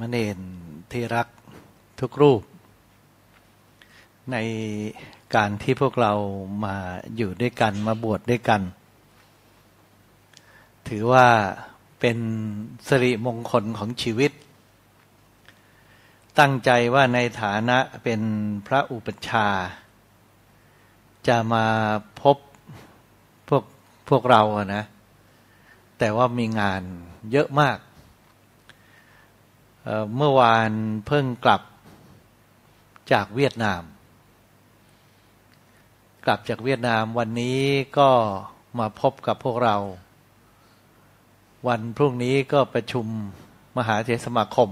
มณเณรที่รักทุกรูป ในการที่พวกเรามาอยู่ด้วยกันมาบวชดด้วยกัน ถือว่าเป็นสิริมงคลของชีวิต ตั้งใจว่าในฐานะเป็นพระอุปัชฌาย์จะมาพบพวกพวกเราอะนะ แต่ว่ามีงานเยอะมาก เมื่อวานเพิ่งกลับจากเวียดนาม กลับจากเวียดนามวันนี้ก็มาพบกับพวกเรา วันพรุ่งนี้ก็ประชุมมหาเทศสมาคม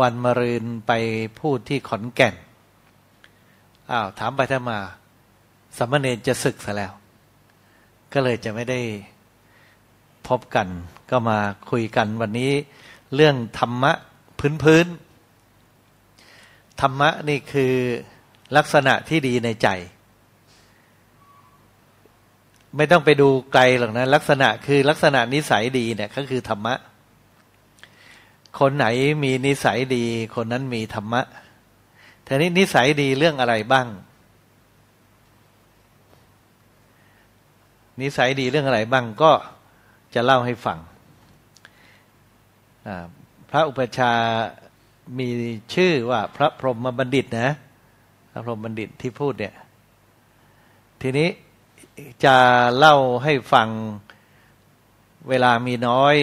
วันมรืนไปพูดที่ขอนแก่น อ้าว ถามไปถ้ามาสมณเณรจะศึกซะแล้ว ก็เลยจะไม่ได้พบกัน ก็มาคุยกันวันนี้ เรื่องธรรมะพื้นพื้นธรรมะนี่คือลักษณะที่ดีในใจ ไม่ต้องไปดูไกลหรอกนะ ลักษณะคือลักษณะนิสัยดีเนี่ยก็คือธรรมะ คนไหนมีนิสัยดี คนนั้นมีธรรมะทีนี้นิสัยดีเรื่องอะไรบ้าง นิสัยดีเรื่องอะไรบ้างก็จะเล่าให้ฟัง พระอุปชามีชื่อว่าพระพรหมบัณฑิตนะ พระพรหมบัณฑิตที่พูดเนี่ย ทีนี้จะเล่าให้ฟังเวลามีน้อย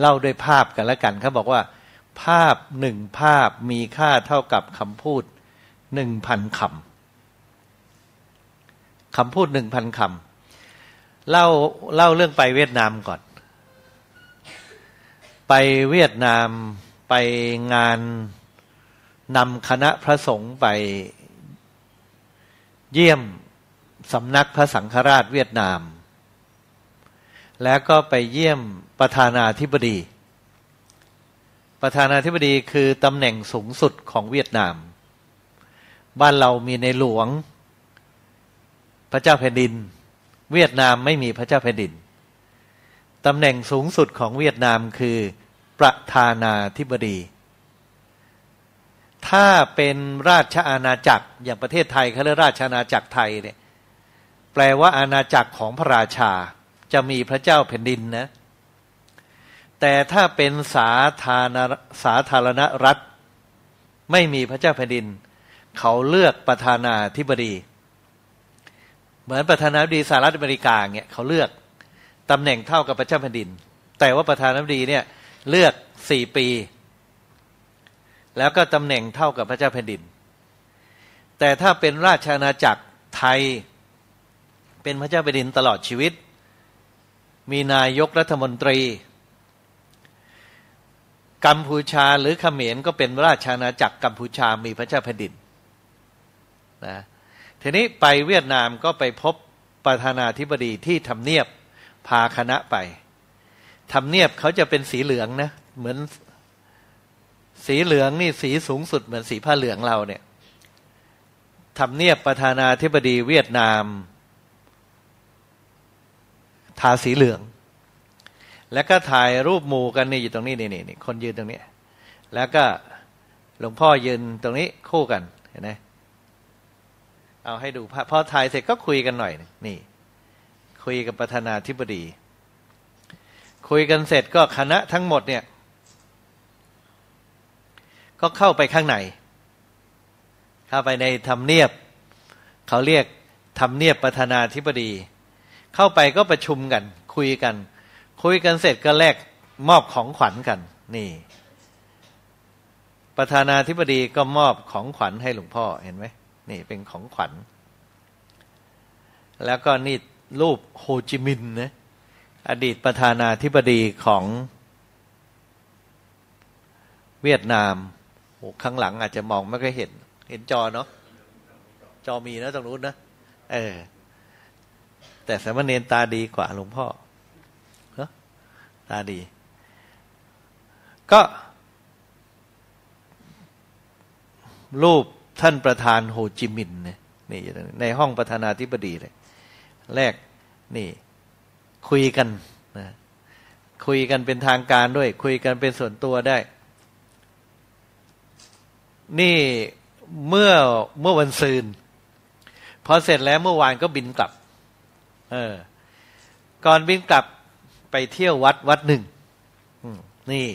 เล่าด้วยภาพกันแล้วกันเขาบอกว่า ภาพหนึ่งภาพมีค่าเท่ากับคำพูดหนึ่งพันคำคำพูดหนึ่งพันคำเล่าเล่าเรื่องไปเวียดนามก่อน ไปเวียดนามไปงานนำคณะพระสงฆ์ไปเยี่ยมสำนักพระสังฆราชเวียดนาม แล้วก็ไปเยี่ยมประธานาธิบดี ประธานาธิบดีคือตำแหน่งสูงสุดของเวียดนาม บ้านเรามีในหลวง พระเจ้าแผ่นดิน เวียดนามไม่มีพระเจ้าแผ่นดินตำแหน่งสูงสุดของเวียดนามคือ ประธานาธิบดี ถ้าเป็นราชอาณาจักรอย่างประเทศไทยเขาเรียกราชอาณาจักรไทยเนี่ยแปลว่าอาณาจักรของพระราชาจะมีพระเจ้าแผ่นดินนะ แต่ถ้าเป็นสาธารณสาธารณรัฐ ไม่มีพระเจ้าแผ่นดิน เขาเลือกประธานาธิบดี เหมือนประธานาธิบดีสหรัฐอเมริกาเนี่ยเขาเลือกตำแหน่งเท่ากับพระเจ้าแผ่นดิน แต่ว่าประธานาธิบดีเนี่ย เลือกสี่ปี แล้วก็ตำแหน่งเท่ากับพระเจ้าแผ่นดิน แต่ถ้าเป็นราชอาณาจักรไทย เป็นพระเจ้าแผ่นดินตลอดชีวิต มีนายกรัฐมนตรี กัมพูชาหรือเขมรก็เป็นราชอาณาจักรกัมพูชามีพระเจ้าแผ่นดินนะทีนี้ไปเวียดนามก็ไปพบประธานาธิบดีที่ทำเนียบพาคณะไป ทำเนียบเขาจะเป็นสีเหลืองนะเหมือนสีเหลืองนี่สีสูงสุดเหมือนสีผ้าเหลืองเราเนี่ยทำเนียบประธานาธิบดีเวียดนามทาสีเหลือง แล้วก็ถ่ายรูปหมู่กันนี่อยู่ตรงนี้นี่นี่คนยืนตรงนี้ แล้วก็หลวงพ่อยืนตรงนี้คู่กันเห็นไหมเอาให้ดูพอถ่ายเสร็จก็คุยกันหน่อย นี่ คุยกับประธานาธิบดี คุยกันเสร็จก็คณะทั้งหมดเนี่ย ก็เข้าไปข้างใน เข้าไปในทำเนียบ เขาเรียกทำเนียบประธานาธิบดี เข้าไปก็ประชุมกัน คุยกัน คุยกันเสร็จก็แลกมอบของขวัญกัน นี่ ประธานาธิบดีก็มอบของขวัญให้หลวงพ่อเห็นไหมนี่เป็นของขวัญ แล้วก็นี่รูปโฮจิมินห์นะ อดีตประธานาธิบดีของเวียดนามโอ้ข้างหลังอาจจะมองไม่ค่อยเห็น เห็นจอเนาะจอมีนะตรงนู้นนะเออ แต่สมณเณรตาดีกว่าหลวงพ่อเนาะตาดี ก็ รูปท่านประธานโฮจิมินห์เนี่ยนี่ในห้องประธานาธิบดีเลย แรกนี่ คุยกันนะคุยกันเป็นทางการด้วย คุยกันเป็นส่วนตัวได้ นี่เมื่อเมื่อวันซืนพอเสร็จแล้วเมื่อวานก็บินกลับ เออ ก่อนบินกลับไปเที่ยววัดวัดหนึ่งนี่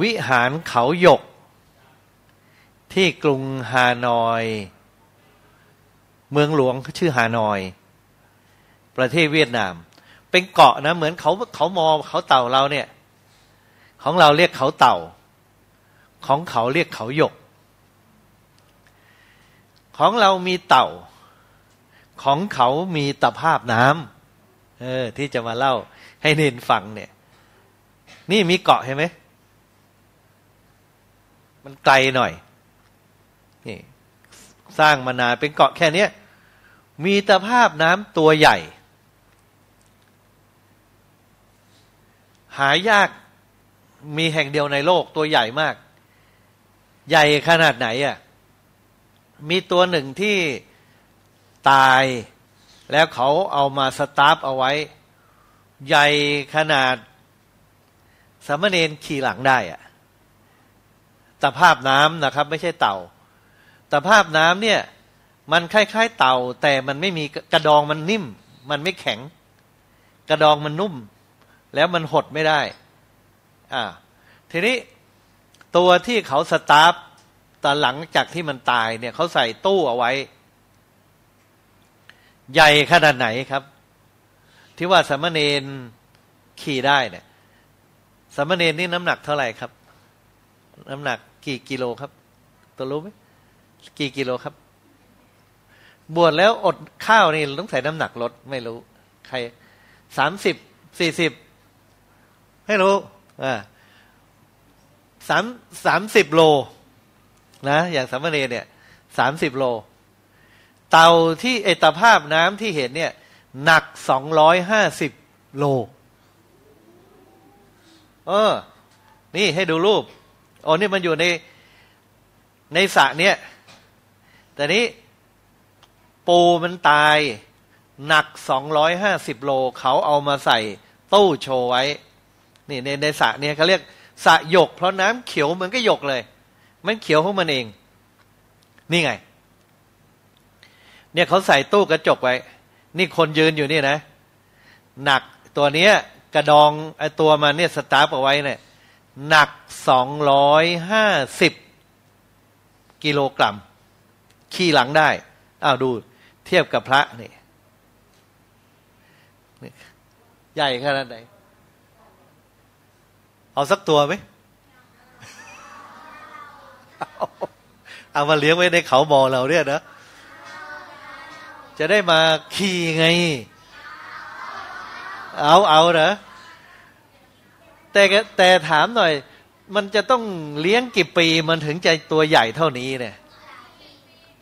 วิหารเขาหยก ที่กรุงฮานอย เมืองหลวงชื่อฮานอย ประเทศเวียดนาม เป็นเกาะนะเหมือนเขาเขามอเขาเต่าเราเนี่ย ของเราเรียกเขาเต่า ของเขาเรียกเขาหยก ของเรามีเต่า ของเขามีตะภาพน้ำเออ ที่จะมาเล่าให้เนนฟังเนี่ย นี่มีเกาะเห็นไหมมันไกลหน่อย นี่ สร้างมานานเป็นเกาะแค่นี้มีตะภาพน้ำตัวใหญ่ หายากมีแห่งเดียวในโลกตัวใหญ่มาก ใหญ่ขนาดไหนอะมีตัวหนึ่งที่ตายแล้วเขาเอามาสตาร์ฟเอาไว้ ใหญ่ขนาดสมณเณรขี่หลังได้อะตภาพน้ำนะครับ ไม่ใช่เต่าตภาพน้ำเนี่ย มันคล้าย ๆ เต่า แต่มันไม่มีกระดองมันนิ่ม มันไม่แข็ง กระดองมันนุ่ม แล้วมันหดไม่ได้ อ่า ทีนี้ตัวที่เขาสตาร์ฟตอนหลังจากที่มันตายเนี่ยเขาใส่ตู้เอาไว้ ใหญ่ขนาดไหนครับ ที่ว่าสมณเณรขี่ได้เนี่ยสมณเณรนี่น้ำหนักเท่าไหร่ครับ น้ำหนักกี่กิโลครับ ตัวรู้ไหมกี่กิโลครับ บวชแล้วอดข้าวนี่ต้องใส่น้ำหนักลดไม่รู้ ใครสามสิบสี่สิบ ไม่รู้อ่าสามสามสิบโล นะ อย่างสามเณรเนี่ยสามสิบโล เตาที่เอตภาพน้ำที่เห็นเนี่ย หนักสองร้อยห้าสิบโล เออ นี่ให้ดูรูปโอ้นี่มันอยู่ในในสระเนี่ย แต่นี้ปูมันตาย หนักสองร้อยห้าสิบโล เขาเอามาใส่ตู้โชว์ไว้ นี่ในในสระเนี่ยเขาเรียกสระหยก เพราะน้ำเขียวเหมือนก็หยกเลย มันเขียวของมันเอง นี่ไง เนี่ยเขาใส่ตู้กระจกไว้ นี่คนยืนอยู่นี่นะ หนักตัวเนี้ยกระดองไอตัวมันเนี่ยสตาร์ฟเอาไว้เนี่ยหนักสองร้อยห้าสิบกิโลกรัม ขี่หลังได้ อ้าวดูเทียบกับพระนี่ ใหญ่ขนาดไหน เอาสักตัวไหมเอามาเลี้ยงไว้ในเขาบอเราเนี่ยนะ จะได้มาขี่ไง เอาเอาเหรอแต่แต่ถามหน่อย มันจะต้องเลี้ยงกี่ปีมันถึงจะตัวใหญ่เท่านี้เนี่ย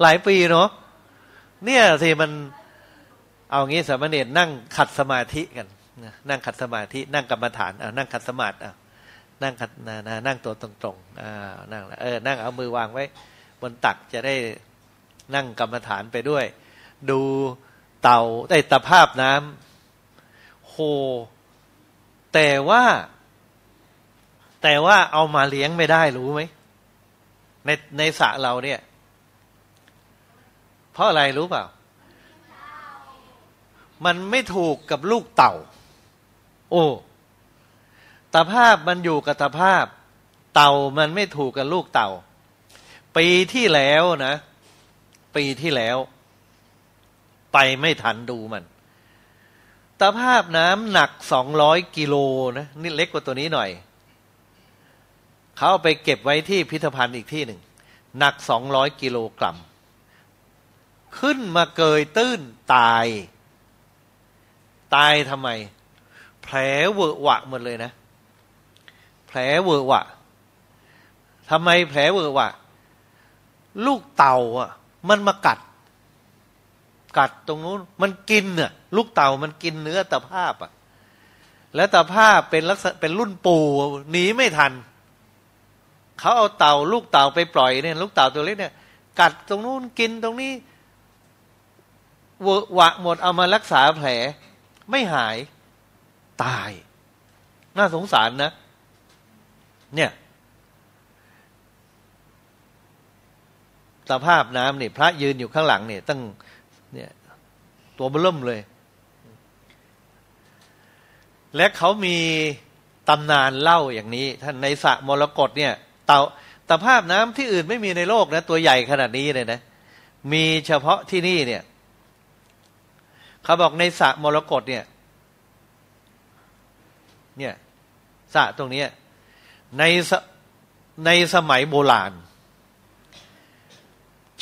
หลายปีเนาะเนี่ยสิมันเอางี้สามเณรนั่งขัดสมาธิกันนั่งขัดสมาธิ นั่งกรรมฐานอ่านั่งขัดสมาธิอ่า นั่งขัดนะนะนั่งตัวตรงๆอ่านั่งเออนั่งเอามือวางไว้ บนตักจะได้นั่งกรรมฐานไปด้วย ดูเต่าได้ตภาพน้ำโหแต่ว่า แต่ว่าเอามาเลี้ยงไม่ได้รู้ไหมในในสระเราเนี่ย เพราะอะไรรู้เปล่า มันไม่ถูกกับลูกเต่า โอ้ ตาภาพมันอยู่กับตาภาพ เต่ามันไม่ถูกกับลูกเต่า ปีที่แล้วนะ ปีที่แล้ว ไปไม่ทันดูมันตาภาพน้ำหนักสองร้อยกิโลนะนี่เล็กกว่าตัวนี้หน่อย เขาเอาไปเก็บไว้ที่พิพิธภัณฑ์อีกที่หนึ่งหนักสองร้อยกิโลกรัม ขึ้นมาเกยตื้นตาย ตายทำไม แผลเวอะหวะหมดเลยนะ แผลเวอะวะทำไมแผลเวอะวะลูกเต่าอะ มันมากัด กัดตรงนู้น มันกินน่ะ ลูกเต่ามันกินเนื้อตะภาพอะ แล้วตะภาพเป็นลักษณะเป็นรุ่นปูหนีไม่ทันเขาเอาเต่า ลูกเต่าไปปล่อยเนี่ย ลูกเต่าตัวเล็กเนี่ย กัดตรงนู้นกินตรงนี้วะหวะหมดเอามารักษาแผล ไม่หาย ตาย น่าสงสารนะ เนี่ยสภาพน้ำเนี่ยพระยืนอยู่ข้างหลังเนี่ยตั้งเนี่ยตัวเบิ่มเลย และเขามีตำนานเล่าอย่างนี้ ท่านในสระมรกตเนี่ย เต่าตภาพน้ำที่อื่นไม่มีในโลกนะตัวใหญ่ขนาดนี้เลยนะ มีเฉพาะที่นี่เนี่ยเขาบอกในสระมรกตเนี่ย เนี่ยสระตรงนี้ ในในสมัยโบราณ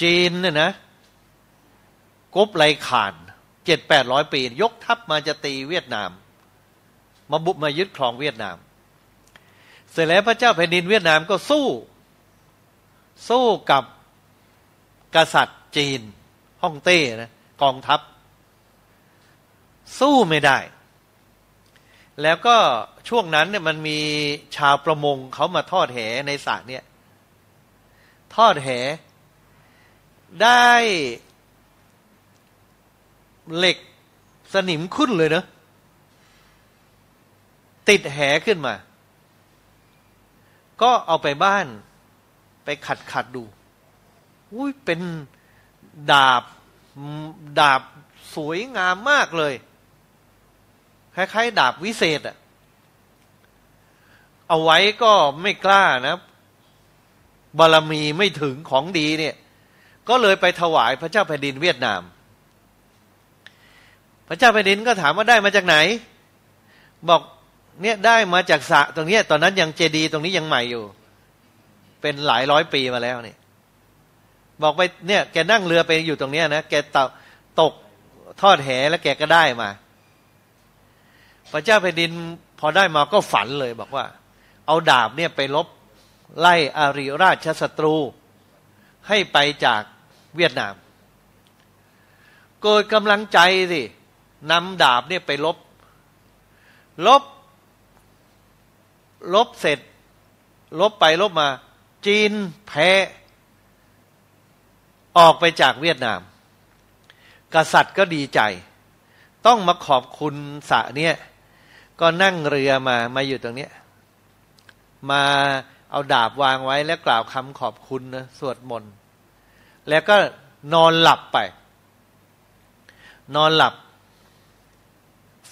จีนเนี่ยนะกบไลขานเจ็ดแปดร้อยปี ยกทัพมาจะตีเวียดนาม มาบุกมายึดครองเวียดนาม เสร็จแล้วพระเจ้าแผ่นดินเวียดนามก็สู้ สู้กับกษัตริย์จีนฮ่องเต้นะกองทัพ สู้ไม่ได้ แล้วก็ ช่วงนั้นเนี่ยมันมีชาวประมงเขามาทอดแหในสระเนี่ย ทอดแห ได้เหล็กสนิมขึ้นเลยเนะติดแหขึ้นมา ก็เอาไปบ้านไปขัดขัดดู อุ้ยเป็นดาบ ดาบสวยงามมากเลย คล้ายๆ ดาบวิเศษอะ เอาไว้ก็ไม่กล้านะ บารมีไม่ถึงของดีเนี่ย ก็เลยไปถวายพระเจ้าแผ่นดินเวียดนาม พระเจ้าแผ่นดินก็ถามว่าได้มาจากไหน บอกเนี่ยได้มาจากสะตรงเนี้ย ตอนนั้นยังเจดีตรงนี้ยังใหม่อยู่ เป็นหลายร้อยปีมาแล้วเนี่ย บอกไปเนี่ยแกนั่งเรือไปอยู่ตรงเนี้ยนะแกตตกทอดแหแล้วแกก็ได้มา พระเจ้าแผ่นดินพอได้มาก็ฝันเลยบอกว่า เอาดาบเนี่ยไปลบไล่อาริราชศัตรู ให้ไปจากเวียดนาม เกิดกำลังใจสินำดาบเนี่ยไปลบ ลบ ลบเสร็จ ลบไปลบมา จีนแพ้ ออกไปจากเวียดนาม กษัตริย์ก็ดีใจ ต้องมาขอบคุณสะเนี่ย ก็นั่งเรือมามาอยู่ตรงเนี้ย มาเอาดาบวางไว้แล้วกล่าวคำขอบคุณนะสวดมนต์แล้วก็นอนหลับไป นอนหลับ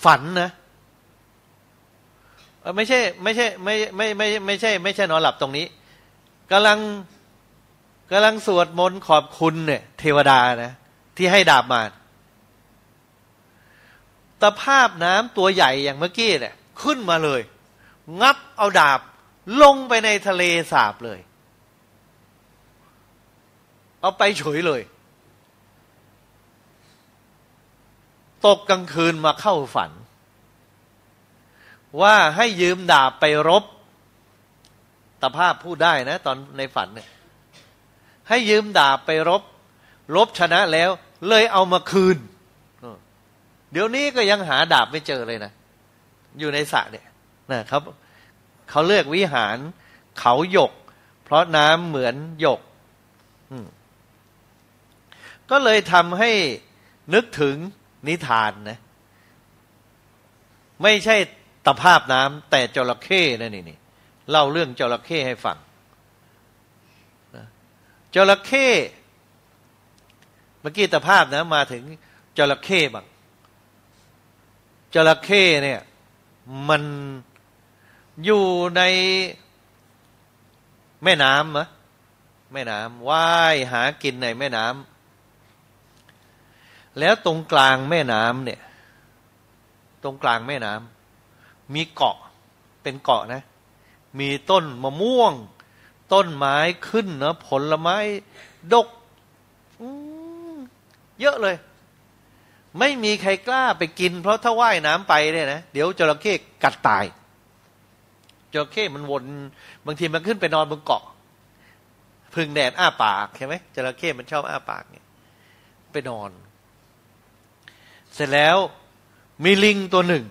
ฝันนะไม่ใช่ ไม่ใช่ ไม่ไม่ไม่ไม่ใช่ ไม่ใช่นอนหลับตรงนี้กำลังกำลังสวดมนต์ขอบคุณเนี่ย เทวดานะที่ให้ดาบมาตะภาพน้ำตัวใหญ่อย่างเมื่อกี้เนี่ย ขึ้นมาเลย งับเอาดาบ ลงไปในทะเลสาบเลย เอาไปเฉยเลย ตกกลางคืนมาเข้าฝัน ว่าให้ยืมดาบไปรบตะภาพพูดได้นะ ตอนในฝันเนี่ยให้ยืมดาบไปรบ รบชนะแล้ว เลยเอามาคืน เดี๋ยวนี้ก็ยังหาดาบไม่เจอเลยนะ อยู่ในสระเนี่ยนะครับ เขาเลือกวิหาร เขาหยก เพราะน้ำเหมือนหยกก็เลยทำให้นึกถึงนิทานนะไม่ใช่ตภาพน้ำแต่จระเข้นะนี่นี่เล่าเรื่องจระเข้ให้ฟังจระเข้เมื่อกี้ตภาพนะมาถึงจระเข้บ้างจระเข้เนี่ย มัน อยู่ในแม่น้ำมะแม่น้ำว่ายหากินในแม่น้ำแล้วตรงกลางแม่น้ำเนี่ย ตรงกลางแม่น้ำมีเกาะเป็นเกาะนะ มีต้นมะม่วง ต้นไม้ขึ้นนะผลไม้ดกเยอะเลย ไม่มีใครกล้าไปกิน เพราะถ้าว่ายน้ำไปเนี่ยนะ เดี๋ยวจระเข้กัดตาย จระเข้มันวน บางทีมันขึ้นไปนอนบนเกาะพึ่งแดดอ้าปากใช่ไหมจระเข้มันชอบอ้าปากเนี่ยไปนอน เสร็จแล้วมีลิงตัวหนึ่ง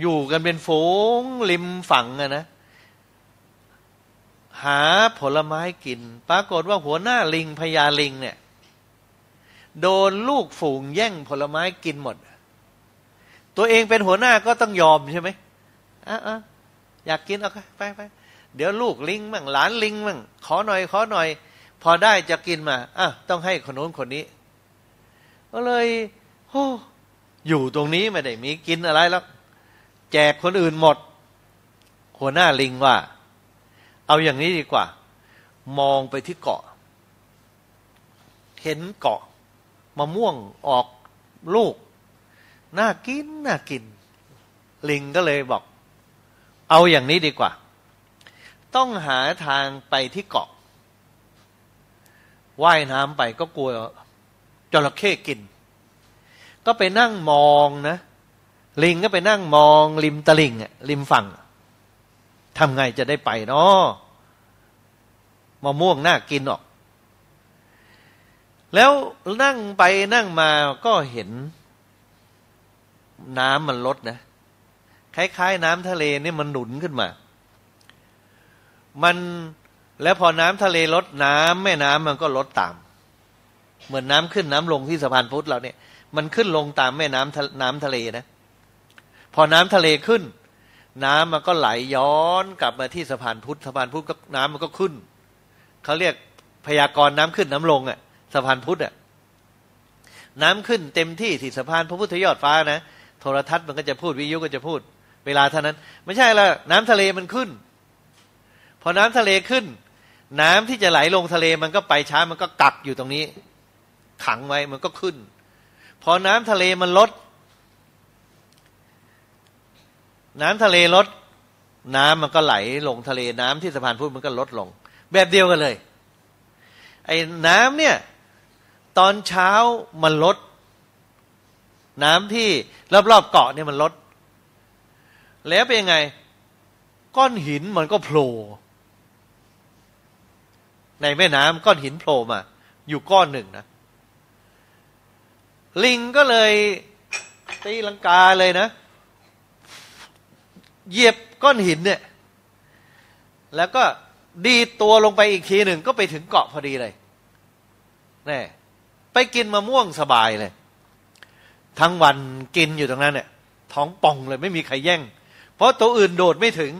อยู่กันเป็นฝูงริมฝั่งอะนะหาผลไม้กิน ปรากฏว่าหัวหน้าลิงพญาลิงเนี่ย โดนลูกฝูงแย่งผลไม้กินหมด ตัวเองเป็นหัวหน้าก็ต้องยอมใช่ไหม อะอะอยากกินเอาไปไปเดี๋ยวลูกลิงมั่งหลานลิงมั่งขอหน่อยขอหน่อย พอได้จะกินมาอะต้องให้คนโน้นคนนี้ ก็เลยโอ้อยู่ตรงนี้ไม่ได้มีกินอะไรแล้ว แจกคนอื่นหมด หัวหน้าลิงว่า เอาอย่างนี้ดีกว่า มองไปที่เกาะ เห็นเกาะมะม่วงออกลูก น่ากินน่ากิน ลิงก็เลยบอก เอาอย่างนี้ดีกว่า ต้องหาทางไปที่เกาะว่ายน้ำไปก็กลัวจระเข้กิน ก็ไปนั่งมองนะ ลิงก็ไปนั่งมองริมตลิ่งอะริมฝั่งทำไงจะได้ไปเนาะมะม่วงน่ากินออก แล้วนั่งไปนั่งมาก็เห็น น้ำมันลดนะ คล้ายๆ น้ำทะเลนี่มันหนุนขึ้นมา มันแล้วพอน้ำทะเลลดน้ำแม่น้ำมันก็ลดตาม เหมือนน้ำขึ้นน้ำลงที่สะพานพุทธเราเนี่ย มันขึ้นลงตามแม่น้ำน้ำทะเลนะ พอน้ำทะเลขึ้น น้ำมันก็ไหลย้อนกลับมาที่สะพานพุทธสะพานพุทธก็น้ำมันก็ขึ้นเขาเรียกพยากรณ์น้ำขึ้นน้ำลงอะ่ะสะพานพุทธอะ่ะน้ำขึ้นเต็มที่ที่สะพานพระพุทธยอดฟ้านะโทรทัศน์มันก็จะพูดวิทยุก็จะพูด เวลาเท่านั้น ไม่ใช่ละน้ำทะเลมันขึ้น พอน้ำทะเลขึ้น น้ำที่จะไหลลงทะเลมันก็ไปช้ามันก็กักอยู่ตรงนี้ ขังไว้มันก็ขึ้น พอน้ำทะเลมันลด น้ำทะเลลด น้ำมันก็ไหลลงทะเลน้ำที่สะพานพุทธมันก็ลดลง แบบเดียวกันเลย ไอ้น้ำเนี่ย ตอนเช้ามันลด น้ำที่รอบๆเกาะเนี่ยมันลด แล้วเป็นยังไง ก้อนหินมันก็โผล่ในแม่น้ำก้อนหินโผล่มา อยู่ก้อนหนึ่งนะลิงก็เลยตีลังกาเลยนะเหยียบก้อนหินเนี่ย แล้วก็ดีตัวลงไปอีกทีหนึ่งก็ไปถึงเกาะพอดีเลยแน่ไปกินมะม่วงสบายเลย ทั้งวันกินอยู่ตรงนั้นเนี่ย ท้องป่องเลยไม่มีใครแย่ง เพราะตัวอื่นโดดไม่ถึง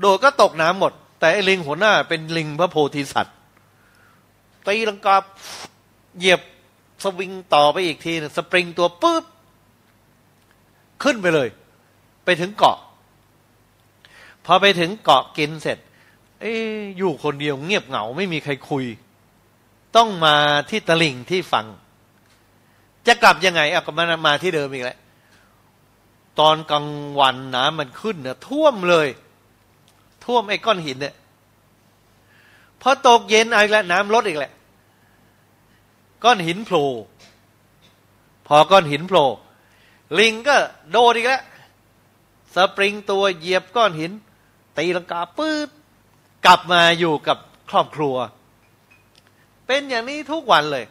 โดดก็ตกน้ำหมด แต่ไอ้ลิงหัวหน้าเป็นลิงพระโพธิสัตว์ตีลังกาเหยียบสวิงต่อไปอีกทีสปริงตัวปุ๊บขึ้นไปเลย ไปถึงเกาะ พอไปถึงเกาะกินเสร็จ เอ้อยู่คนเดียวเงียบเหงาไม่มีใครคุย ต้องมาที่ตลิ่งที่ฟังจะกลับยังไงอะก็มามาที่เดิมอีกแล้ว ตอนกลางวันน้ำมันขึ้นเนี่ยท่วมเลย ท่วมไอ้ก้อนหินเนี่ยพอตกเย็นอีกแล้วน้ำลดอีกแหละ ก้อนหินโผล่พอก้อนหินโผล่ลิงก็โดดอีกแล้วสปริงตัวเหยียบก้อนหิน ตีลังกาปื๊ดกลับมาอยู่กับครอบครัว เป็นอย่างนี้ทุกวันเลย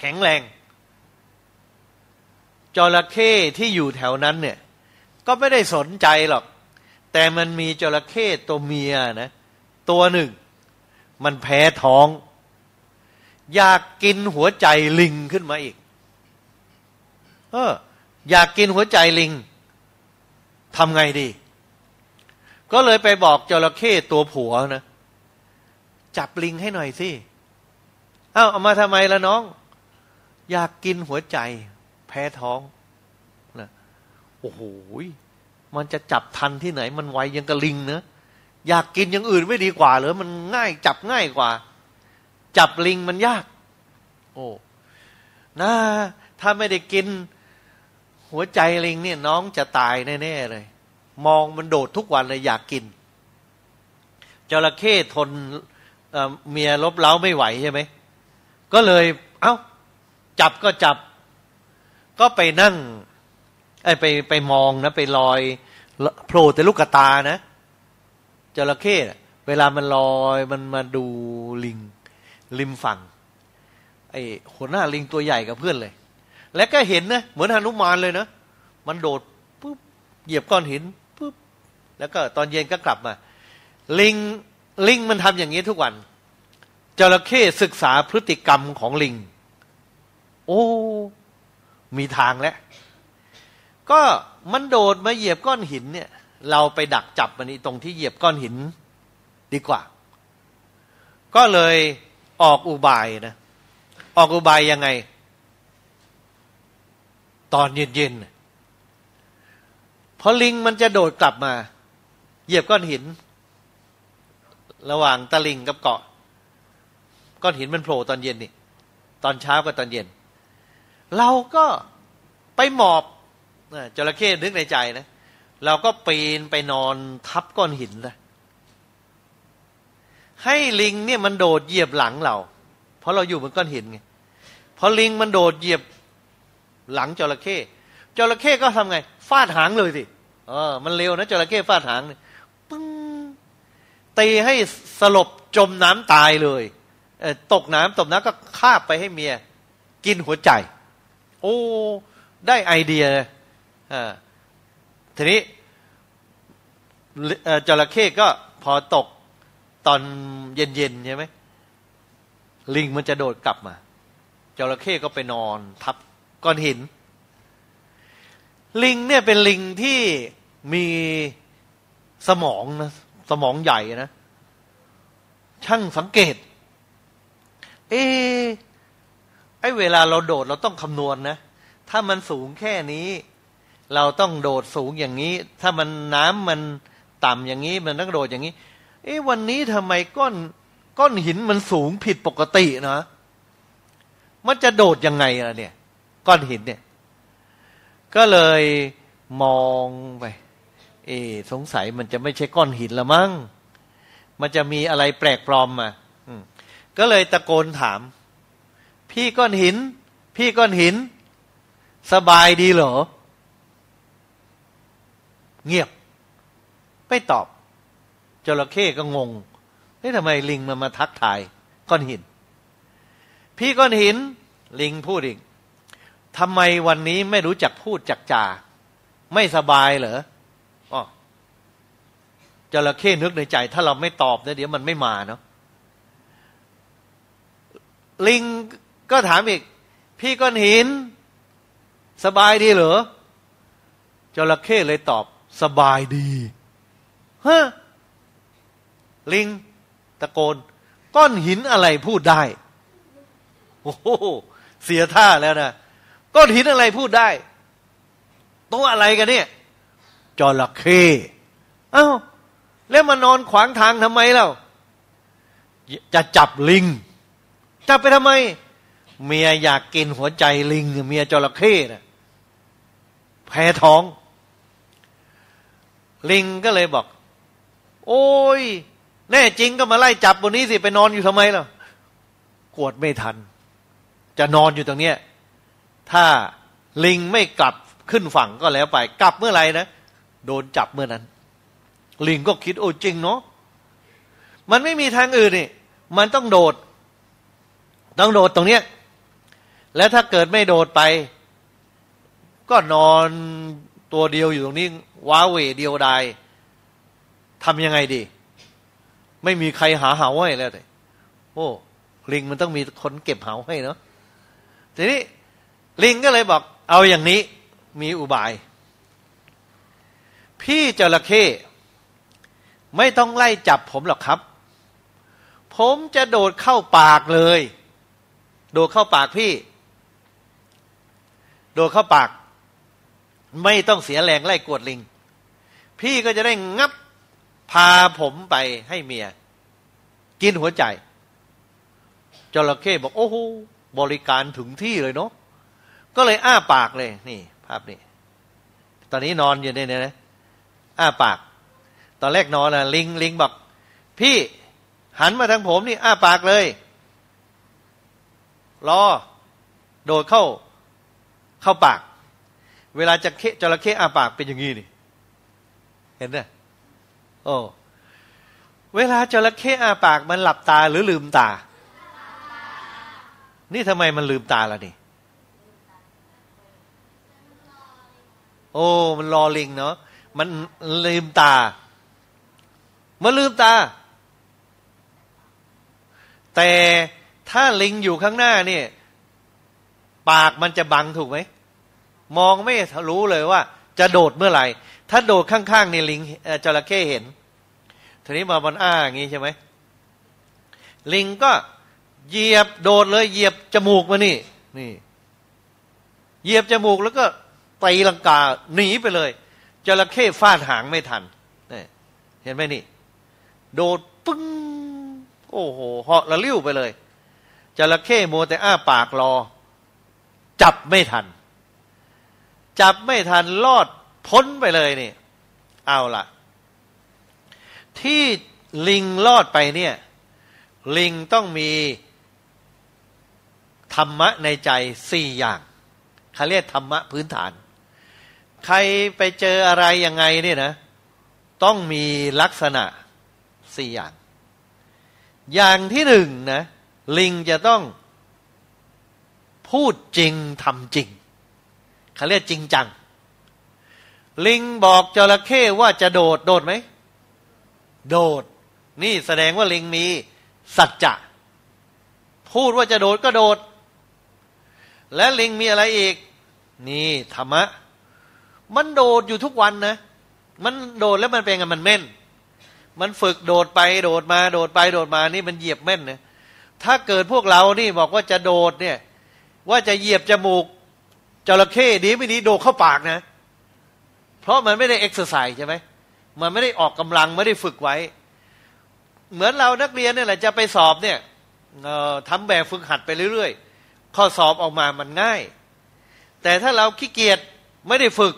แข็งแรง จระเข้ที่อยู่แถวนั้นเนี่ย ก็ไม่ได้สนใจหรอก แต่มันมีจระเข้ตัวเมียนะ ตัวหนึ่ง มันแพ้ท้อง อยากกินหัวใจลิงขึ้นมาอีก เออ อยากกินหัวใจลิงทำไงดี ก็เลยไปบอกจระเข้ตัวผัวนะ จับลิงให้หน่อยสิ เอ้าเอามาทำไมละน้อง อยากกินหัวใจ แพ้ท้องนะโอ้โหมันจะจับทันที่ไหน มันไวยังกระลิงเนะอยากกินอย่างอื่นไม่ดีกว่าหรือมันง่ายจับง่ายกว่า จับลิงมันยาก โอ้นะถ้าไม่ได้กิน หัวใจลิงเนี่ยน้องจะตายแน่ๆเลย มองมันโดดทุกวันเลย อยากกินจระเข้ทนเมียลบเล้าไม่ไหวใช่ไหมก็เลย เอา้า จับก็จับ ก็ไปนั่งไอ้ไปไปมองนะ ไปลอยโผล่แต่ลูกกระตานะจระเข้เวลามันลอยมันมาดูลิงริมฝั่ง ไอ้หัวหน้าลิงตัวใหญ่กับเพื่อนเลย แล้วก็เห็นนะเหมือนฮนุมานเลยนะมันโดดปุ๊บเหยียบก้อนหินปุ๊บแล้วก็ตอนเย็นก็กลับมา ลิงลิงมันทำอย่างนี้ทุกวันจระเข้ศึกษาพฤติกรรมของลิง โอ้ มีทางแล้ว ก็มันโดดมาเหยียบก้อนหินเนี่ย เราไปดักจับมันนี่ตรงที่เหยียบก้อนหินดีกว่า ก็เลยออกอุบายนะ ออกอุบายยังไง ตอนเย็นๆพอลิงมันจะโดดกลับมา เหยียบก้อนหิน ระหว่างตะลิงกับเกาะ ก้อนหินมันโผล่ตอนเย็นนี่ ตอนเช้ากับตอนเย็น เราก็ไปหมอบจระเข้นึกในใจนะเราก็ปีนไปนอนทับก้อนหินเลยให้ลิงเนี่ยมันโดดเหยียบหลังเรา เพราะเราอยู่บนก้อนหินไงพอลิงมันโดดเหยียบหลังจระเข้จระเข้ก็ทำไง ฟาดหางเลยสิเออ มันเร็วนะจระเข้ฟาดหางปึ้งตีให้สลบจมน้ำตายเลยเอตกน้ำตกน้ำก็คาบไปให้เมีย กินหัวใจ โอ้ได้ไอเดียทีนี้จระเข้ก็พอตกตอนเย็นๆใช่ไหมลิงมันจะโดดกลับมาจระเข้ก็ไปนอนทับก้อนหิน ลิงเนี่ยเป็นลิงที่มีสมองนะสมองใหญ่นะ ช่างสังเกต เอ ไอ้เวลาเราโดดเราต้องคำนวณนนะถ้ามันสูงแค่นี้ เราต้องโดดสูงอย่างนี้ ถ้ามันน้ำมันต่ำอย่างนี้มันต้องโดดอย่างนี้ เอ๊ะวันนี้ทำไมก้อนก้อนหินมันสูงผิดปกตินะมันจะโดดยังไงล่ะเนี่ย ก้อนหินเนี่ย ก็เลยมองไป เอสงสัยมันจะไม่ใช่ก้อนหินละมั้งมันจะมีอะไรแปลกปลอมมาก็เลยตะโกนถาม พี่ก้อนหิน พี่ก้อนหิน สบายดีเหรอ เงียบ ไม่ตอบจระเข้ก็งงนี่ทำไมลิงมันมาทักทายก้อนหิน พี่ก้อนหิน ลิงพูดอีกทำไมวันนี้ไม่รู้จักพูดจักจา ไม่สบายเหรออ๋อจระเข้นึกในใจ ถ้าเราไม่ตอบเนี่ยเดี๋ยวมันไม่มาเนาะลิง ก็ถามอีก พี่ก้อนหิน สบายดีเหรอจระเข้เลยตอบ สบายดีฮะลิง ตะโกน ก้อนหินอะไรพูดได้ โอ้โหเสียท่าแล้วนะก้อนหินอะไรพูดได้ ตัวอะไรกันเนี่ยจระเข้เอ้า แล้วมานอนขวางทางทำไมเล่าจะจับลิง จับไปทำไม เมียอยากกินหัวใจลิงเมียจระเข้นะแพ้ท้อง ลิงก็เลยบอก โอ้ย แน่จริงก็มาไล่จับบนนี้สิไปนอนอยู่ทำไมล่ะกวดไม่ทัน จะนอนอยู่ตรงเนี้ย ถ้าลิงไม่กลับขึ้นฝั่งก็แล้วไป กลับเมื่อไหร่นะโดนจับเมื่อนั้น ลิงก็คิดโอ้จริงเนาะมันไม่มีทางอื่นนี่มันต้องโดด ต้องโดดตรงเนี้ย แล้วถ้าเกิดไม่โดดไป ก็นอนตัวเดียวอยู่ตรงนี้ ว้าเหวเดียวดายทำยังไงดี ไม่มีใครหาเหาให้แล้วเลยโอ้ลิงมันต้องมีคนเก็บเหาให้เนาะทีนี้ลิงก็เลยบอก เอาอย่างนี้ มีอุบาย พี่จระเข้ไม่ต้องไล่จับผมหรอกครับ ผมจะโดดเข้าปากเลย โดดเข้าปากพี่ โดดเข้าปาก ไม่ต้องเสียแรงไล่กวดลิง พี่ก็จะได้งับพาผมไปให้เมีย กินหัวใจจระเข้บอกโอ้โหบริการถึงที่เลยเนาะก็เลยอ้าปากเลย นี่ ภาพนี้ ตอนนี้นอนอยู่เนี่ยนะอ้าปาก ตอนแรกนอนนะลิงลิงบอกพี่หันมาทางผมนี่ อ้าปากเลย รอ โดดเข้า เข้าปาก เวลาจะเคจระเข้อาปากเป็นอย่างนี้นี่ เห็นไหมโอ้เวลาจระเข้อาปากมันหลับตาหรือลืมตา นี่ทำไมมันลืมตาล่ะนี่ โอ้ มันรอลิงเนาะ มันลืมตา มันลืมตา แต่ถ้าลิงอยู่ข้างหน้าเนี่ย ปากมันจะบังถูกไหม มองไม่รู้เลยว่า จะโดดเมื่อไหร่ ถ้าโดดข้างๆในลิงจระเข้เห็นทีนี้มาบนอ้าอย่างนี้ใช่ไหมลิงก็เหยียบโดดเลยเหยียบจมูกมานี่ นี่ เหยียบจมูกแล้วก็ตีลังกาหนีไปเลยจระเข้ฟาดหางไม่ทันเห็นไหมนี่ โดดปึ้งโอ้โหเหาะละลิ้วไปเลยจระเข้โมแต่อ้าปากรอ จับไม่ทัน จับไม่ทันรอดพ้นไปเลยนี่ เอาล่ะ ที่ลิงรอดไปเนี่ย ลิงต้องมีธรรมะในใจสี่อย่างเขาเรียกธรรมะพื้นฐาน ใครไปเจออะไรยังไงเนี่ยนะ ต้องมีลักษณะสี่อย่าง อย่างที่หนึ่งนะ ลิงจะต้องพูดจริงทำจริง เขาเรียกจริงจัง ลิงบอกจระเข้ว่าจะโดดโดดไหม โดด นี่แสดงว่าลิงมีสัจจะพูดว่าจะโดดก็โดด และลิงมีอะไรอีก นี่ธรรมะ มันโดดอยู่ทุกวันนะ มันโดดแล้วมันเป็นไงมันเม่น มันฝึกโดดไปโดดมา โดดไปโดดมานี่มันเหยียบแม่นนะถ้าเกิดพวกเรานี่บอกว่าจะโดดเนี่ย ว่าจะเหยียบจมูก จระเข้ดีไม่ดีโดดเข้าปากนะ เพราะมันไม่ได้เอ็กซ์ไซส์ใช่ไหมมันไม่ได้ออกกำลังไม่ได้ฝึกไว้ เหมือนเรานักเรียนเนี่ยแหละจะไปสอบเนี่ยทำแบบฝึกหัดไปเรื่อยๆ ข้อสอบออกมามันง่าย แต่ถ้าเราขี้เกียจไม่ได้ฝึก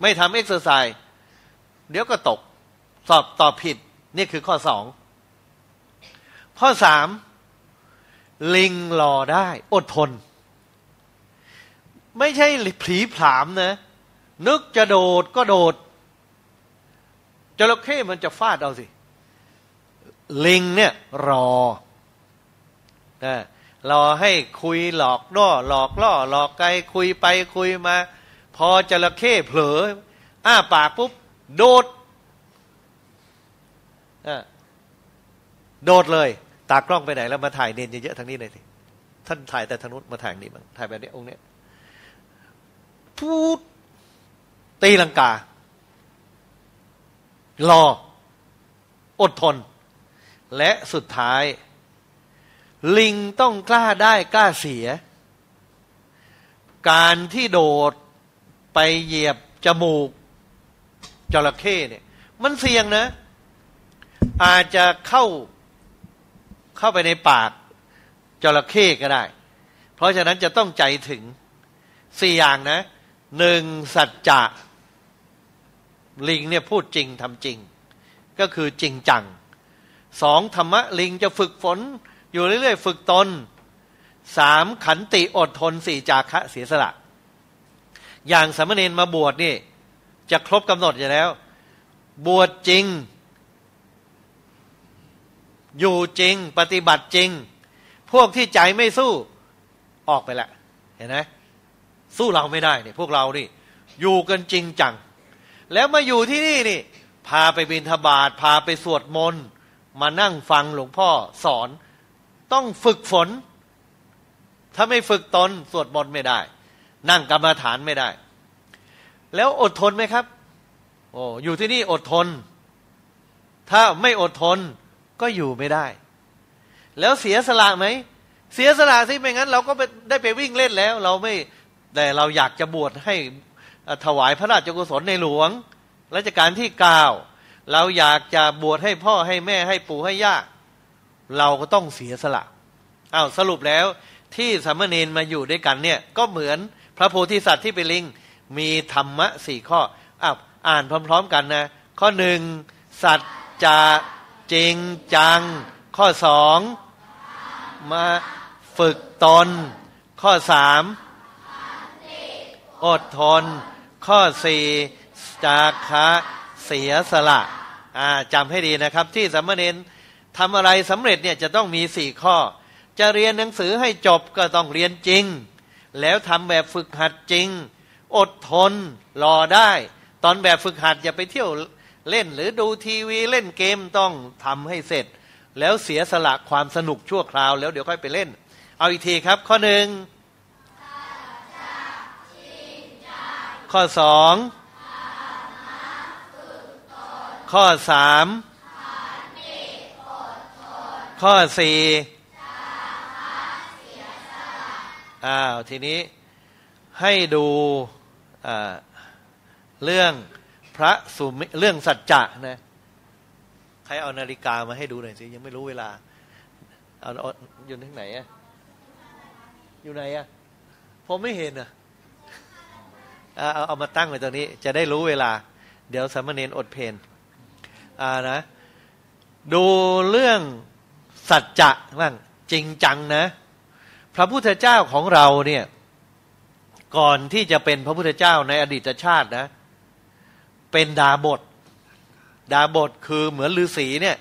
ไม่ทำเอ็กซ์ไซส์เดี๋ยวก็ตก สอบตอบผิด นี่คือข้อสอง ข้อสามลิงรอได้ อดทน ไม่ใช่ผีผามนะ นึกจะโดดก็โดดจระเข้มันจะฟาดเอาสิ ลิงเนี่ยรอนะรอให้คุยหลอกล่อหลอกล่อ หลอกไกลคุยไปคุยมา พอจระเข้เผลอ อ้าปากปุ๊บ โดดโดดเลย ตากล้องไปไหนแล้วมาถ่ายเนนเยอะๆทางนี้เลยสิท่านถ่ายแต่ทางนู้นมาถ่ายนี่บ้างถ่ายแบบนี้องค์เนี้ พูดตีลังกา รอ อดทน และสุดท้าย ลิงต้องกล้าได้กล้าเสีย การที่โดดไปเหยียบจมูกจระเข้เนี่ย มันเสี่ยงนะ อาจจะเข้าเข้าไปในปากจระเข้ก็ได้ เพราะฉะนั้นจะต้องใจถึงสี่อย่างนะ หนึ่งสัจจะลิงเนี่ยพูดจริงทำจริง ก็คือจริงจังสองธรรมะลิงจะฝึกฝน อยู่เรื่อยๆ ฝึกตนสามขันติอดทนสี่จาคะเสียสละ อย่างสมณเณรมาบวชนี่ จะครบกำหนดอยู่แล้ว บวชจริง อยู่จริง ปฏิบัติจริง พวกที่ใจไม่สู้ออกไปละ เห็นไหม สู้เราไม่ได้เนี่ยพวกเรานี่ อยู่กันจริงจัง แล้วมาอยู่ที่นี่นี่ พาไปบิณฑบาตพาไปสวดมนต์มานั่งฟังหลวงพ่อสอน ต้องฝึกฝน ถ้าไม่ฝึกตนสวดมนต์ไม่ได้ นั่งกรรมฐานไม่ได้ แล้วอดทนไหมครับ โอ้อยู่ที่นี่อดทน ถ้าไม่อดทนก็อยู่ไม่ได้ แล้วเสียสละไหมเสียสละสิไม่งั้น เราก็ได้ไปวิ่งเล่นแล้ว เราไม่ แต่เราอยากจะบวชให้ถวายพระราชกุศลในหลวงรัชกาลที่เก้าเราอยากจะบวชให้พ่อให้แม่ให้ปู่ให้ย่าเราก็ต้องเสียสละอา้าวสรุปแล้วที่สามเณรมาอยู่ด้วยกันเนี่ย ก็เหมือนพระโพธิสัตว์ที่เป็นลิงมีธรรมะสี่ข้ออ้าวอ่านพร้อม ๆ กันนะ ข้อหนึ่งสัจจะจริงจัง ข้อสองมาฝึกตน ข้อสาม อดทน ข้อสี่จาคะเสียสละจำให้ดีนะครับ ที่สมณเณรทำอะไรสำเร็จเนี่ยจะต้องมีสี่ข้อ จะเรียนหนังสือให้จบก็ต้องเรียนจริง แล้วทำแบบฝึกหัดจริง อดทนรอได้ ตอนแบบฝึกหัดอย่าไปเที่ยวเล่นหรือดูทีวีเล่นเกมต้องทำให้เสร็จ แล้วเสียสละความสนุกชั่วคราว แล้วเดี๋ยวค่อยไปเล่น เอาอีกทีครับข้อหนึ่ง ข้อสองข้อสามข้อสี่อ้าวทีนี้ให้ดูเรื่องพระสุมเรื่องสัจจะนะใครเอานาฬิกามาให้ดูหน่อยสิยังไม่รู้เวลาเอาอยู่ที่ไหนอะอยู่ไหนอะผมไม่เห็นอะ เอาเอามาตั้งไว้ตรงนี้ จะได้รู้เวลา เดี๋ยวสามเณรอดเพนอ่านะ ดูเรื่องสัจจะบ้างจริงจังนะ พระพุทธเจ้าของเราเนี่ยก่อนที่จะเป็นพระพุทธเจ้าในอดีตชาตินะ เป็นดาบท ดาบทคือเหมือนฤาษีเนี่ย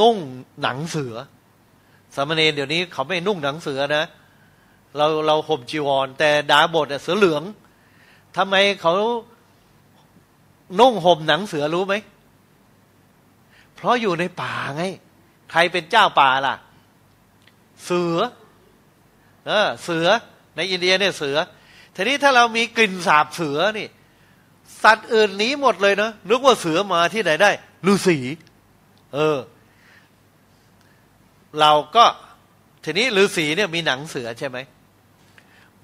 นุ่งหนังเสือสามเณรเดี๋ยวนี้เขาไม่นุ่งหนังเสือนะ เราเราห่มจีวร แต่ดาบทเสือเหลืองทำไมเขานุ่งห่มหนังเสือรู้ไหม เพราะอยู่ในป่าไง ใครเป็นเจ้าป่าล่ะ เสือ เออ เสือในอินเดียเนี่ยเสือ ทีนี้ถ้าเรามีกลิ่นสาบเสือนี่ สัตว์อื่นหนีหมดเลยเนะนึกว่าเสือมาที่ไหนได้ฤาษีเออ เราก็ทีนี้ฤาษีเนี่ยมีหนังเสือใช่ไหม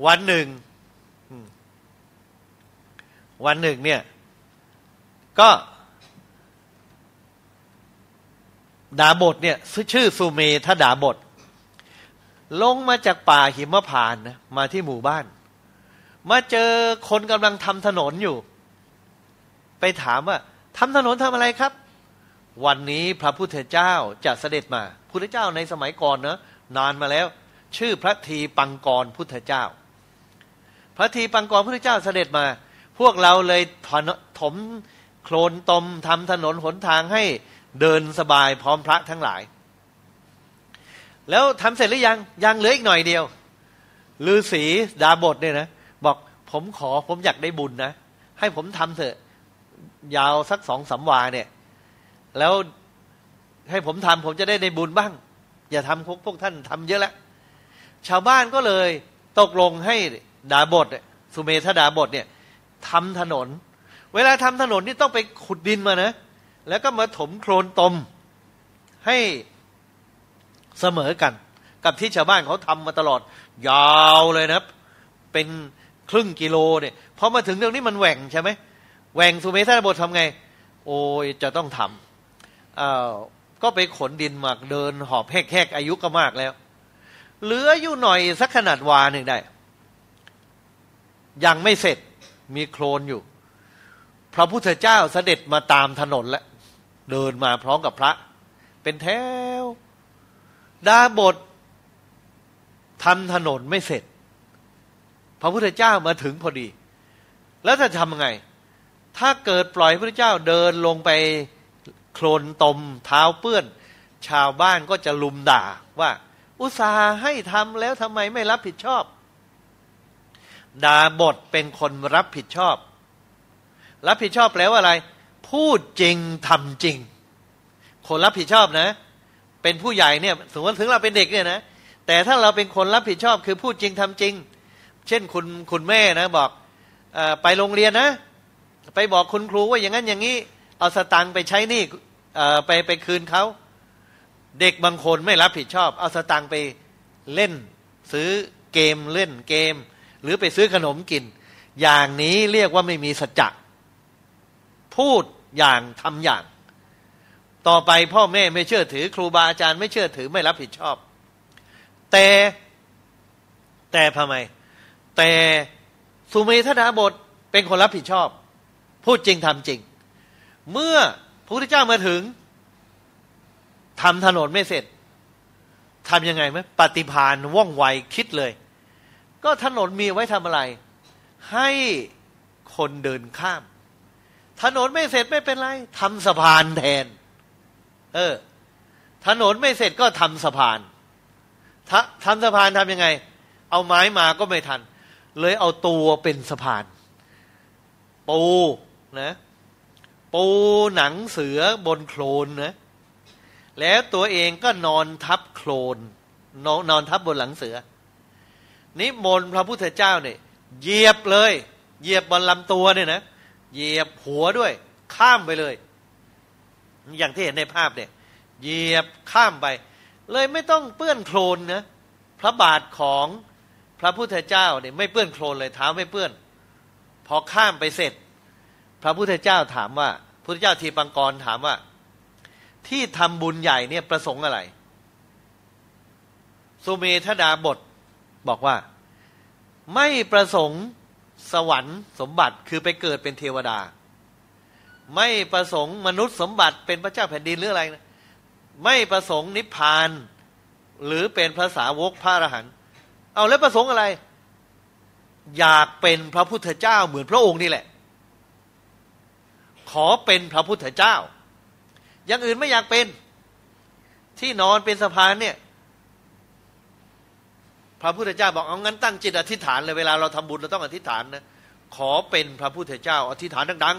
วันหนึ่ง วันหนึ่งเนี่ย ก็ดาบทเนี่ยชื่อสุเมธดาบท ลงมาจากป่าหิมพานนะมาที่หมู่บ้าน มาเจอคนกำลังทำถนนอยู่ ไปถามว่าทำถนนทำอะไรครับ วันนี้พระพุทธเจ้าจะเสด็จมา พุทธเจ้าในสมัยก่อนเนะนานมาแล้ว ชื่อพระทีปังกรพุทธเจ้า พระทีปังกรพุทธเจ้าเสด็จมา พวกเราเลยถมโคลนตมทำถนนหนทางให้เดินสบายพร้อมพระทั้งหลาย แล้วทำเสร็จหรือยังยังเหลืออีกหน่อยเดียวลือศีดาบทเนี่ยนะบอกผมขอผมอยากได้บุญนะ ให้ผมทำเถอะยาวสักสองสามวาเนี่ย แล้วให้ผมทำผมจะได้ในบุญบ้าง อย่าทำพวกพวกท่านทำเยอะแล้วชาวบ้านก็เลยตกลงให้ ดาบทสุเมธดาบทเนี่ยทำถนน เวลาทำถนนนี่ต้องไปขุดดินมานะ แล้วก็มาถมโคลนตมให้เสมอกัน กับที่ชาวบ้านเขาทำมาตลอด ยาวเลยนะเป็นครึ่งกิโลเนี่ยพอมาถึงเรื่องนี้มันแหว่งใช่ไหมแหว่งสุเมธาบททำไง โอ้ยจะต้องทำอ้าวก็ไปขนดินมาเดินหอบแหกๆอายุก็มากแล้ว เหลืออยู่หน่อยสักขนาดวาหนึ่งได้ ยังไม่เสร็จมีโคลนอยู่ พระพุทธเจ้าเสด็จมาตามถนนแล้วเดินมาพร้อมกับพระ เป็นแถวดาบททำถนนไม่เสร็จ พระพุทธเจ้ามาถึงพอดี แล้วจะทำยังไง ถ้าเกิดปล่อยพระพุทธเจ้าเดินลงไปโคลนตมเท้าเปื้อน ชาวบ้านก็จะลุมด่าว่า อุตสาห์ให้ทำแล้วทำไมไม่รับผิดชอบ ดาบทเป็นคนรับผิดชอบ รับผิดชอบแปลว่าอะไร พูดจริงทำจริง คนรับผิดชอบนะ เป็นผู้ใหญ่เนี่ยสมมติถึงเราเป็นเด็กเนี่ยนะแต่ถ้าเราเป็นคนรับผิดชอบคือพูดจริงทำจริง เช่นคุณคุณแม่นะบอกอไปโรงเรียนนะ ไปบอกคุณครูว่าอย่างนั้นอย่างนี้ เอาสตังค์ไปใช้นี่ไปไปคืนเขาเด็กบางคนไม่รับผิดชอบ เอาสตังค์ไปเล่น ซื้อเกมเล่นเกม หรือไปซื้อขนมกิน อย่างนี้เรียกว่าไม่มีสัจจะพูดอย่างทำอย่าง ต่อไปพ่อแม่ไม่เชื่อถือ ครูบาอาจารย์ไม่เชื่อถือไม่รับผิดชอบ แต่แต่ทำไม แต่สุเมธดาบทเป็นคนรับผิดชอบ พูดจริงทำจริง เมื่อพระพุทธเจ้ามาถึงทำถนนไม่เสร็จทำยังไงไหมปฏิพานว่องไวคิดเลย ก็ถนนมีไว้ทำอะไร ให้คนเดินข้าม ถนนไม่เสร็จไม่เป็นไรทำสะพานแทน เออ ถนนไม่เสร็จก็ทำสะพานทำสะพานทำยังไง เอาไม้มาก็ไม่ทัน เลยเอาตัวเป็นสะพาน ปูนะปูหนังเสือบนโคลนนะแล้วตัวเองก็นอนทับโคลนนอนนอนทับบนหลังเสือ นิมนต์พระพุทธเจ้าเนี่ยเหยียบเลย เหยียบบนลำตัวเนี่ยนะเหยียบหัวด้วย ข้ามไปเลย อย่างที่เห็นในภาพเนี่ย เหยียบข้ามไป เลยไม่ต้องเปื้อนโคลนนะพระบาทของพระพุทธเจ้าเนี่ยไม่เปื้อนโคลนเลยเท้าไม่เปื้อน พอข้ามไปเสร็จ พระพุทธเจ้าถามว่าพุทธเจ้าทีปังกรถามว่า ที่ทำบุญใหญ่เนี่ยประสงค์อะไร สุเมธดาบท บอกว่า ไม่ประสงค์สวรรค์สมบัติคือไปเกิดเป็นเทวดา ไม่ประสงค์มนุษย์สมบัติเป็นพระเจ้าแผ่นดินหรืออะไรนะไม่ประสงค์นิพพาน หรือเป็นพระสาวกพระอรหันต์เอาแล้วประสงค์อะไร อยากเป็นพระพุทธเจ้าเหมือนพระองค์นี่แหละ ขอเป็นพระพุทธเจ้าอย่างอื่นไม่อยากเป็น ที่นอนเป็นสะพานเนี่ย พระพุทธเจ้าบอกเอางั้นตั้งจิตอธิษฐานเลยเวลาเราทำบุญเราต้องอธิษฐานนะขอเป็นพระพุทธเจ้า อธิษฐานดัง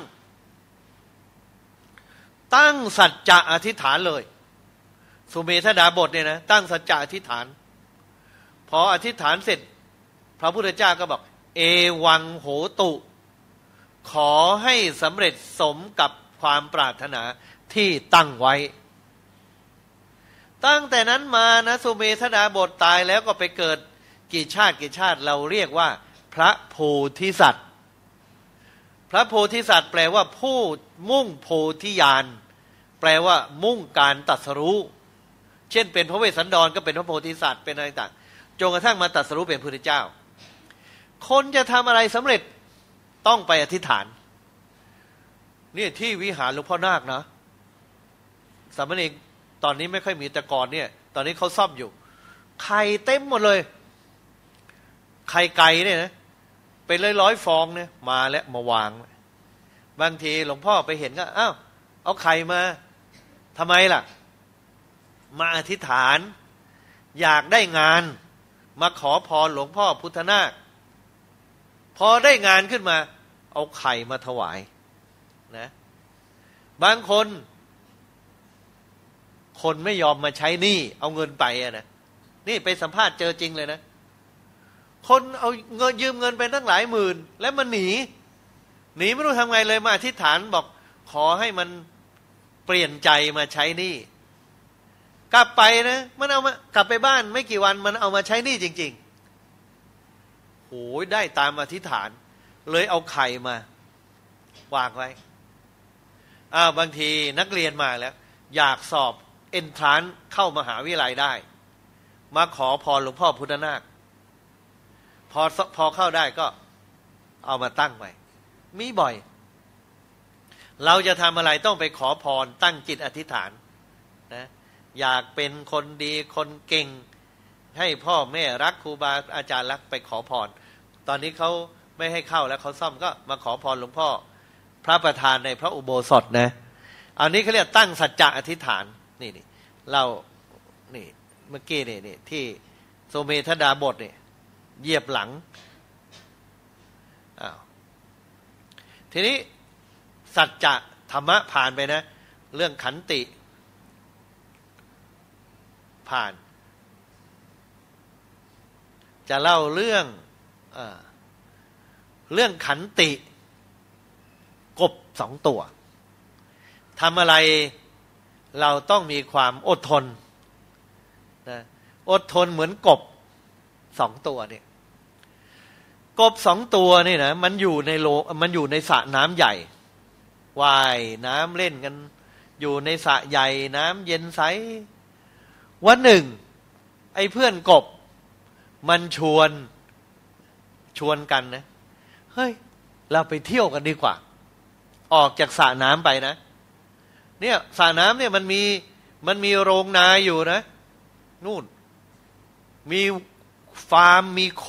ๆ ตั้งสัจจะอธิษฐานเลย สุเมธดาบทเนี่ยนะตั้งสัจจะอธิษฐาน พออธิษฐานเสร็จ พระพุทธเจ้าก็บอก เอวังโหตุ ขอให้สำเร็จสมกับความปรารถนาที่ตั้งไว้ ตั้งแต่นั้นมานะสุเมธดาบทตายแล้วก็ไปเกิด กี่ชาติกี่ชาติเราเรียกว่า พระโพธิสัตว์ พระโพธิสัตว์ แปลว่าผู้มุ่งโพธิญาณแปลว่ามุ่งการตัดสรู้ เช่น เป็นพระเวสสันดรก็เป็นพระโพธิสัตว์เป็นอะไรต่างจนกระทั่งมาตัดสรู้เป็นพระพุทธเจ้า คนจะทำอะไรสำเร็จต้องไปอธิษฐานนี่ที่วิหารหลวงพ่อนาคนะสามเณรตอนนี้ไม่ค่อยมีแต่ก่อนเนี่ย ตอนนี้เขาซ่อมอยู่ ไข่เต็มหมดเลย ไข่ไก่เนี่ยนะเป็นร้อยร้อยฟองเนี่ย มาแล้วมาวาง บางทีหลวงพ่อไปเห็นก็อ้าวเอาไข่มาทำไมล่ะ มาอธิษฐาน อยากได้งาน มาขอพรหลวงพ่อพุทธนาค พอได้งานขึ้นมา เอาไข่มาถวายนะ บางคน คนไม่ยอมมาใช้หนี้เอาเงินไปอะนะนี่ไปสัมภาษณ์เจอจริงเลยนะ คนเอาเงินยืมเงินไปตั้งหลายหมื่น แล้วมันหนี หนีไม่รู้ทำไงเลยมาอธิษฐานบอกขอให้มันเปลี่ยนใจมาใช้หนี้กลับไปนะมันเอามากลับไปบ้านไม่กี่วันมันเอามาใช้หนี้จริง ๆโหยได้ตามอธิษฐาน เลยเอาไข่มาวางไว้อ้าบางทีนักเรียนมาแล้ว อยากสอบเอนทรานเข้ามหาวิทยาลัยได้ มาขอพรหลวงพ่อพุทธนาค พอพอเข้าได้ก็เอามาตั้งไว้มีบ่อย เราจะทำอะไรต้องไปขอพรตั้งจิตอธิษฐานนะอยากเป็นคนดีคนเก่ง ให้พ่อแม่รักครูบาอาจารย์รักไปขอพร ตอนนี้เขาไม่ให้เข้าแล้วเขาซ่อมก็มาขอพรหลวงพ่อ พระประธานในพระอุโบสถนะ อันนี้เขาเรียกตั้งสัจจะอธิษฐานนี่นี่เรานี่เมื่อกี้นี่นี่ที่โสเมธดาบทเนี่ย เหยียบหลังอ้าวทีนี้สัจจะธรรมะผ่านไปนะ เรื่องขันติ ผ่าน จะเล่าเรื่องอเรื่องขันติ กบสองตัวทำอะไรเราต้องมีความอดทนนะอดทนเหมือนกบสองตัวเนี่ย กบสองตัวนี่นะมันอยู่ในโลมันอยู่ในสระน้ำใหญ่ว่ายน้ำเล่นกัน อยู่ในสระใหญ่น้ำเย็นใสวันหนึ่ง ไอ้เพื่อนกบ มันชวนชวนกันนะเฮ้ย เราไปเที่ยวกันดีกว่า ออกจากสระน้ำไปนะ เนี่ยสระน้ำเนี่ยมันมีมันมีโรงนาอยู่นะ นู่น มีฟาร์มมีโค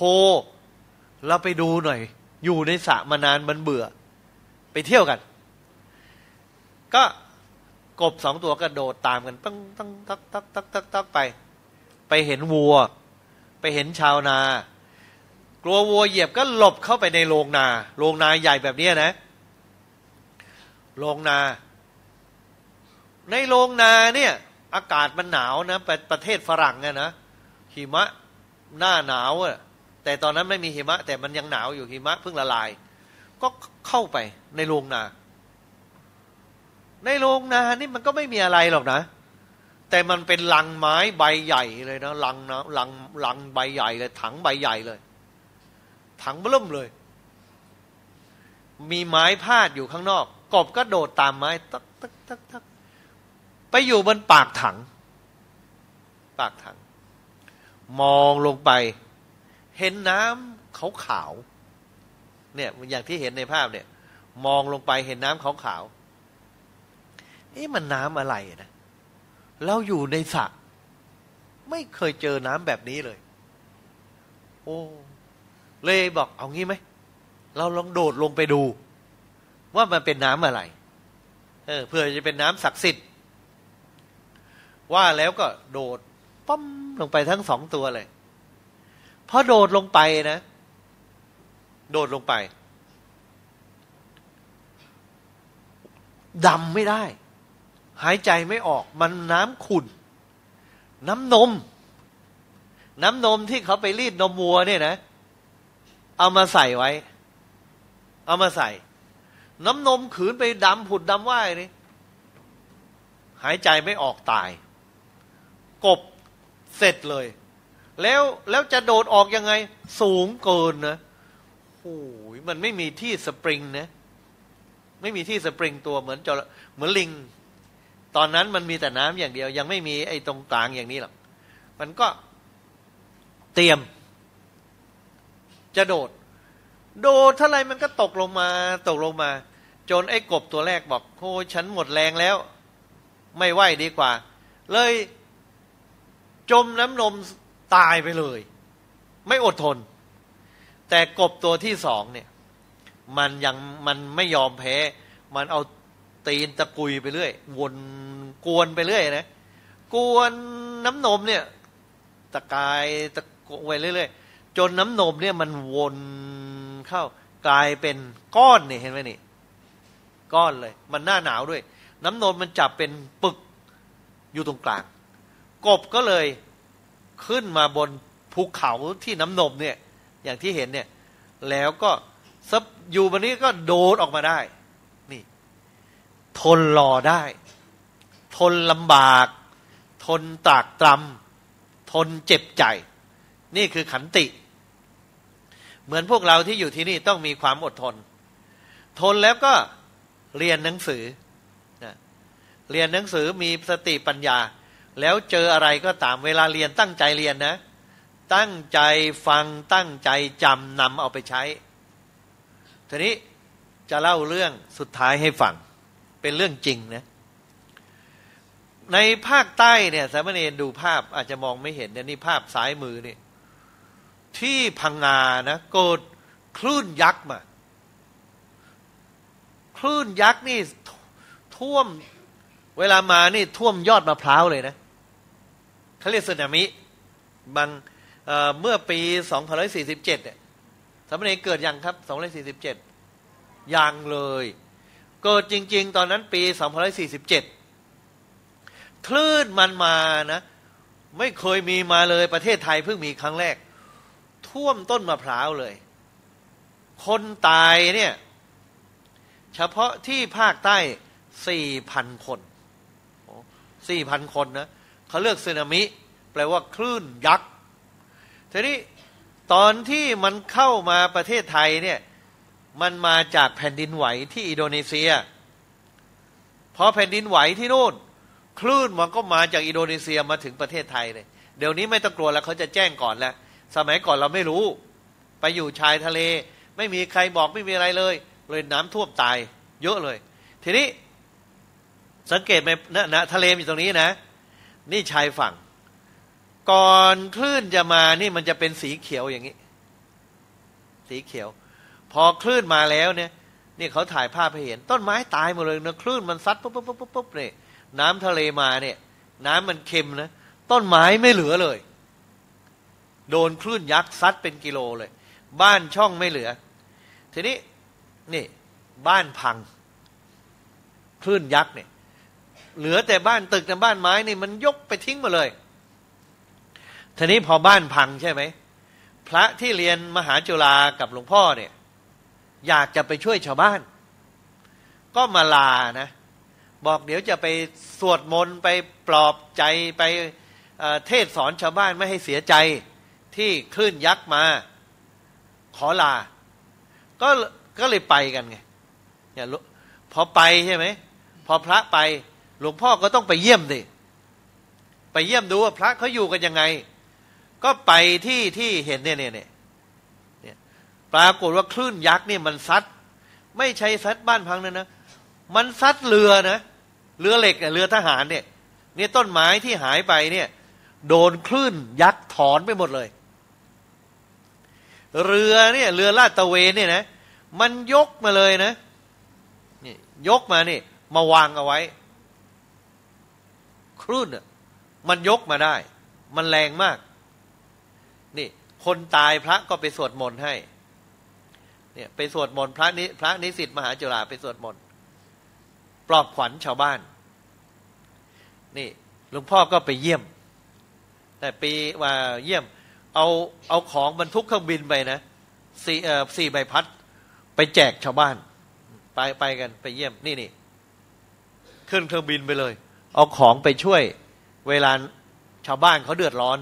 เราไปดูหน่อย อยู่ในสระมานานมันเบื่อ ไปเที่ยวกัน ก็กบสองตัวกระโดดตามกันตั้งตั้งตักตักตักตักตักไป ไปเห็นวัว ไปเห็นชาวนา กลัววัวเหยียบก็หลบเข้าไปในโรงนา โรงนาใหญ่แบบนี้นะ โรงนา ในโรงนาเนี่ย อากาศมันหนาวนะประประเทศฝรั่งเนี่ยนะหิมะหน้าหนาวอะ แต่ตอนนั้นไม่มีหิมะ แต่มันยังหนาวอยู่หิมะเพิ่งละลาย ก็เข้าไปในโรงนา ในโรงนานี่มันก็ไม่มีอะไรหรอกนะ แต่มันเป็นลังไม้ใบใหญ่เลยนะลังนะลังลังใบใหญ่เลย ถังใบใหญ่เลย ถังเบิ่มเลย มีไม้พาดอยู่ข้างนอก กบก็โดดตามไม้ตักตักตักตักไปอยู่บนปากถัง ปากถัง มองลงไป เห็นน้ำขาวขาวเนี่ยอย่างที่เห็นในภาพเนี่ย มองลงไปเห็นน้ำขาวขาวเอ๊ะมันน้ำอะไรนะเราอยู่ในสระไม่เคยเจอน้ำแบบนี้เลย โอ้เลยบอกเอางี้ไหมเราลองโดดลงไปดู ว่ามันเป็นน้ำอะไร เออเพื่อจะเป็นน้ำศักดิ์สิทธิ์ว่าแล้วก็โดดปั๊มลงไปทั้งสองตัวเลย พอโดดลงไปนะ โดดลงไปดำไม่ได้ หายใจไม่ออก มันน้ำขุ่น น้ำนม น้ำนมที่เขาไปรีดนมวัวเนี่ยนะ เอามาใส่ไว้ เอามาใส่ น้ำนมขืนไปดำผุดดำว่ายนี่หายใจไม่ออกตาย กบเสร็จเลย แล้วแล้วจะโดดออกยังไง สูงเกินนะโอ้ยมันไม่มีที่สปริงนะไม่มีที่สปริงตัวเหมือนจระเหมือนลิง ตอนนั้นมันมีแต่น้ำอย่างเดียว ยังไม่มีไอ้ตรงกลางอย่างนี้หรอกมันก็เตรียม จะโดด โดดเท่าไรมันก็ตกลงมา ตกลงมา จนไอ้กบตัวแรกบอกโอ้ฉันหมดแรงแล้ว ไม่ไหวดีกว่า เลยจมน้ำนม ตายไปเลย ไม่อดทน แต่กบตัวที่สองเนี่ย มันยังมันไม่ยอมแพ้ มันเอาตีนตะกุยไปเรื่อยวนกวนไปเรื่อยนะกวนน้ำนมเนี่ย ตะกายตะกวเรื่อยๆจนน้ำนมเนี่ยมันวนเข้ากลายเป็นก้อนนี่เห็นไหมนี่ก้อนเลย มันหน้าหนาวด้วย น้ำนมมันจับเป็นปึกอยู่ตรงกลาง กบก็เลย ขึ้นมาบนภูเขาที่น้ำนมเนี่ย อย่างที่เห็นเนี่ย แล้วก็ซับอยู่วันนี้ก็โดดออกมาได้ นี่ ทนรอได้ ทนลำบาก ทนตากตรำทนเจ็บใจ นี่คือขันติ เหมือนพวกเราที่อยู่ที่นี่ต้องมีความอดทน ทนแล้วก็เรียนหนังสือนะเรียนหนังสือมีสติปัญญา แล้วเจออะไรก็ตามเวลาเรียนตั้งใจเรียนนะ ตั้งใจฟังตั้งใจจำนำเอาไปใช้ ทีนี้จะเล่าเรื่องสุดท้ายให้ฟัง เป็นเรื่องจริงนะ ในภาคใต้เนี่ยสามเณรดูภาพอาจจะมองไม่เห็นเนี่ยนี่ภาพซ้ายมือนี่ที่พังงานะเกิดคลื่นยักษ์มา คลื่นยักษ์นี่ท่วม เวลามานี่ท่วมยอดมะพร้าวเลยนะ เขาเรียกสึนามิบางเเมื่อปี 2547เนี่ยสามเณรเกิดยังครับสองร้อยสี่สิบเจ็ดยังเลย เกิดจริง ๆ ตอนนั้นปีสองร้อยสี่สิบเจ็ดคลื่นมันมานะ ไม่เคยมีมาเลยประเทศไทยเพิ่งมีครั้งแรก ท่วมต้นมะพร้าวเลย คนตายเนี่ย เฉพาะที่ภาคใต้สี่พันคนสี่พันคนนะ เขาเลือกสึนามิ แปลว่าคลื่นยักษ์ทีนี้ตอนที่มันเข้ามาประเทศไทยเนี่ยมันมาจากแผ่นดินไหวที่อินโดนีเซียพอแผ่นดินไหวที่นู่น คลื่นมันก็มาจากอินโดนีเซียมาถึงประเทศไทยเลยเดี๋ยวนี้ไม่ต้องกลัวแล้วเขาจะแจ้งก่อนแล้ว สมัยก่อนเราไม่รู้ ไปอยู่ชายทะเล ไม่มีใครบอกไม่มีอะไรเลย เลยน้ำท่วมตาย เยอะเลย ทีนี้สังเกตไหมนะนะทะเลอยู่ตรงนี้นะ นี่ชายฝั่ง ก่อนคลื่นจะมานี่มันจะเป็นสีเขียวอย่างนี้ สีเขียว พอคลื่นมาแล้วเนี่ย นี่เขาถ่ายภาพให้เห็น ต้นไม้ตายหมดเลยนะคลื่นมันซัดปุ๊บปุ๊บปุ๊บปุ๊บเนี่ยน้ำทะเลมาเนี่ย น้ำมันเค็มนะต้นไม้ไม่เหลือเลย โดนคลื่นยักษ์ซัดเป็นกิโลเลย บ้านช่องไม่เหลือ ทีนี้นี่ บ้านพัง คลื่นยักษ์เนี่ย เหลือแต่บ้านตึกแต่บ้านไม้นี่มันยกไปทิ้งมาเลย ทีนี้พอบ้านพังใช่ไหมพระที่เรียนมหาจุฬากับหลวงพ่อเนี่ย อยากจะไปช่วยชาวบ้าน ก็มาลานะ บอกเดี๋ยวจะไปสวดมนต์ไปปลอบใจไปเทศสอนชาวบ้านไม่ให้เสียใจที่คลื่นยักษ์มา ขอลา ก็ก็เลยไปกันไงเนี่ยพอไปใช่ไหม พอพระไป หลวงพ่อก็ต้องไปเยี่ยมสิไปเยี่ยมดูว่าพระเขาอยู่กันยังไง ก็ไปที่ที่เห็นเนี่ยเนี่ยเนี่ยปรากฏว่าคลื่นยักษ์เนี่ยมันซัด ไม่ใช่ซัดบ้านพังนะนะมันซัดเรือนะเรือเหล็กเรือทหารเนี่ยเนี่ยต้นไม้ที่หายไปเนี่ย โดนคลื่นยักษ์ถอนไปหมดเลย เรือเนี่ยเรือลาดตะเวนเนี่ยนะมันยกมาเลยนะนี่ยกมานี่มาวางเอาไว้ คลื่นมันยกมาได้ มันแรงมาก นี่ คนตายพระก็ไปสวดมนต์ให้ เนี่ยไปสวดมนต์พระนิพระนิสิตมหาจุฬาไปสวดมนต์ปลอบขวัญชาวบ้าน นี่หลวงพ่อก็ไปเยี่ยม แต่ปีว่าเยี่ยม เอาเอาของบรรทุกเครื่องบินไปนะสี่เอ่อสี่ใบพัด ไปแจกชาวบ้าน ไปไปกันไปเยี่ยมนี่นี่ขึ้นเครื่องบินไปเลย เอาของไปช่วยเวลาชาวบ้านเขาเดือดร้อน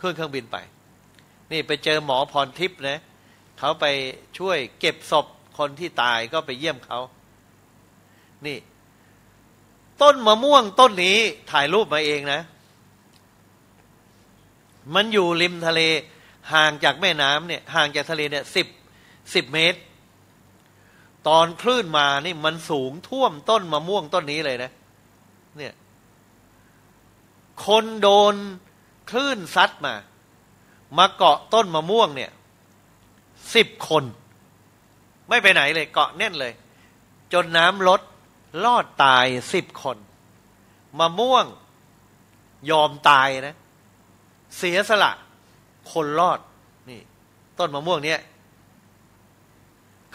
ขึ้นเครื่องบินไป นี่ไปเจอหมอพรทิพย์นะเขาไปช่วยเก็บศพคนที่ตายก็ไปเยี่ยมเขานี่ ต้นมะม่วงต้นนี้ถ่ายรูปมาเองนะ มันอยู่ริมทะเลห่างจากแม่น้ำเนี่ยห่างจากทะเลเนี่ยสิบสิบเมตร ตอนคลื่นมานี่มันสูงท่วมต้นมะม่วงต้นนี้เลยนะเคนโดนคลื่นซัดมา มาเกาะต้นมะม่วงเนี่ยสิบคน ไม่ไปไหนเลยเกาะแน่นเลย จนน้ำลดรอดตายสิบคนมะม่วงยอมตายนะ เสียสละ คนรอด นี่ ต้นมะม่วงเนี้ย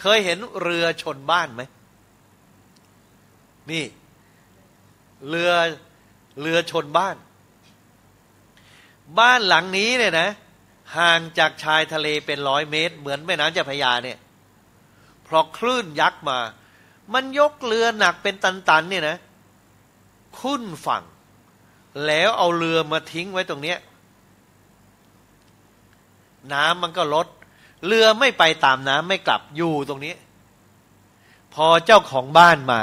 เคยเห็นเรือชนบ้านไหมนี่ เรือเรือชนบ้าน บ้านหลังนี้เนี่ยนะ ห่างจากชายทะเลเป็นร้อยเมตร เหมือนแม่น้ำเจ้าพระยาเนี่ยเพราะคลื่นยักษ์มา มันยกเรือหนักเป็นตันๆเนี่ยนะขึ้นฝั่ง แล้วเอาเรือมาทิ้งไว้ตรงเนี้ย น้ำมันก็ลด เรือไม่ไปตามน้ำไม่กลับอยู่ตรงนี้ พอเจ้าของบ้านมา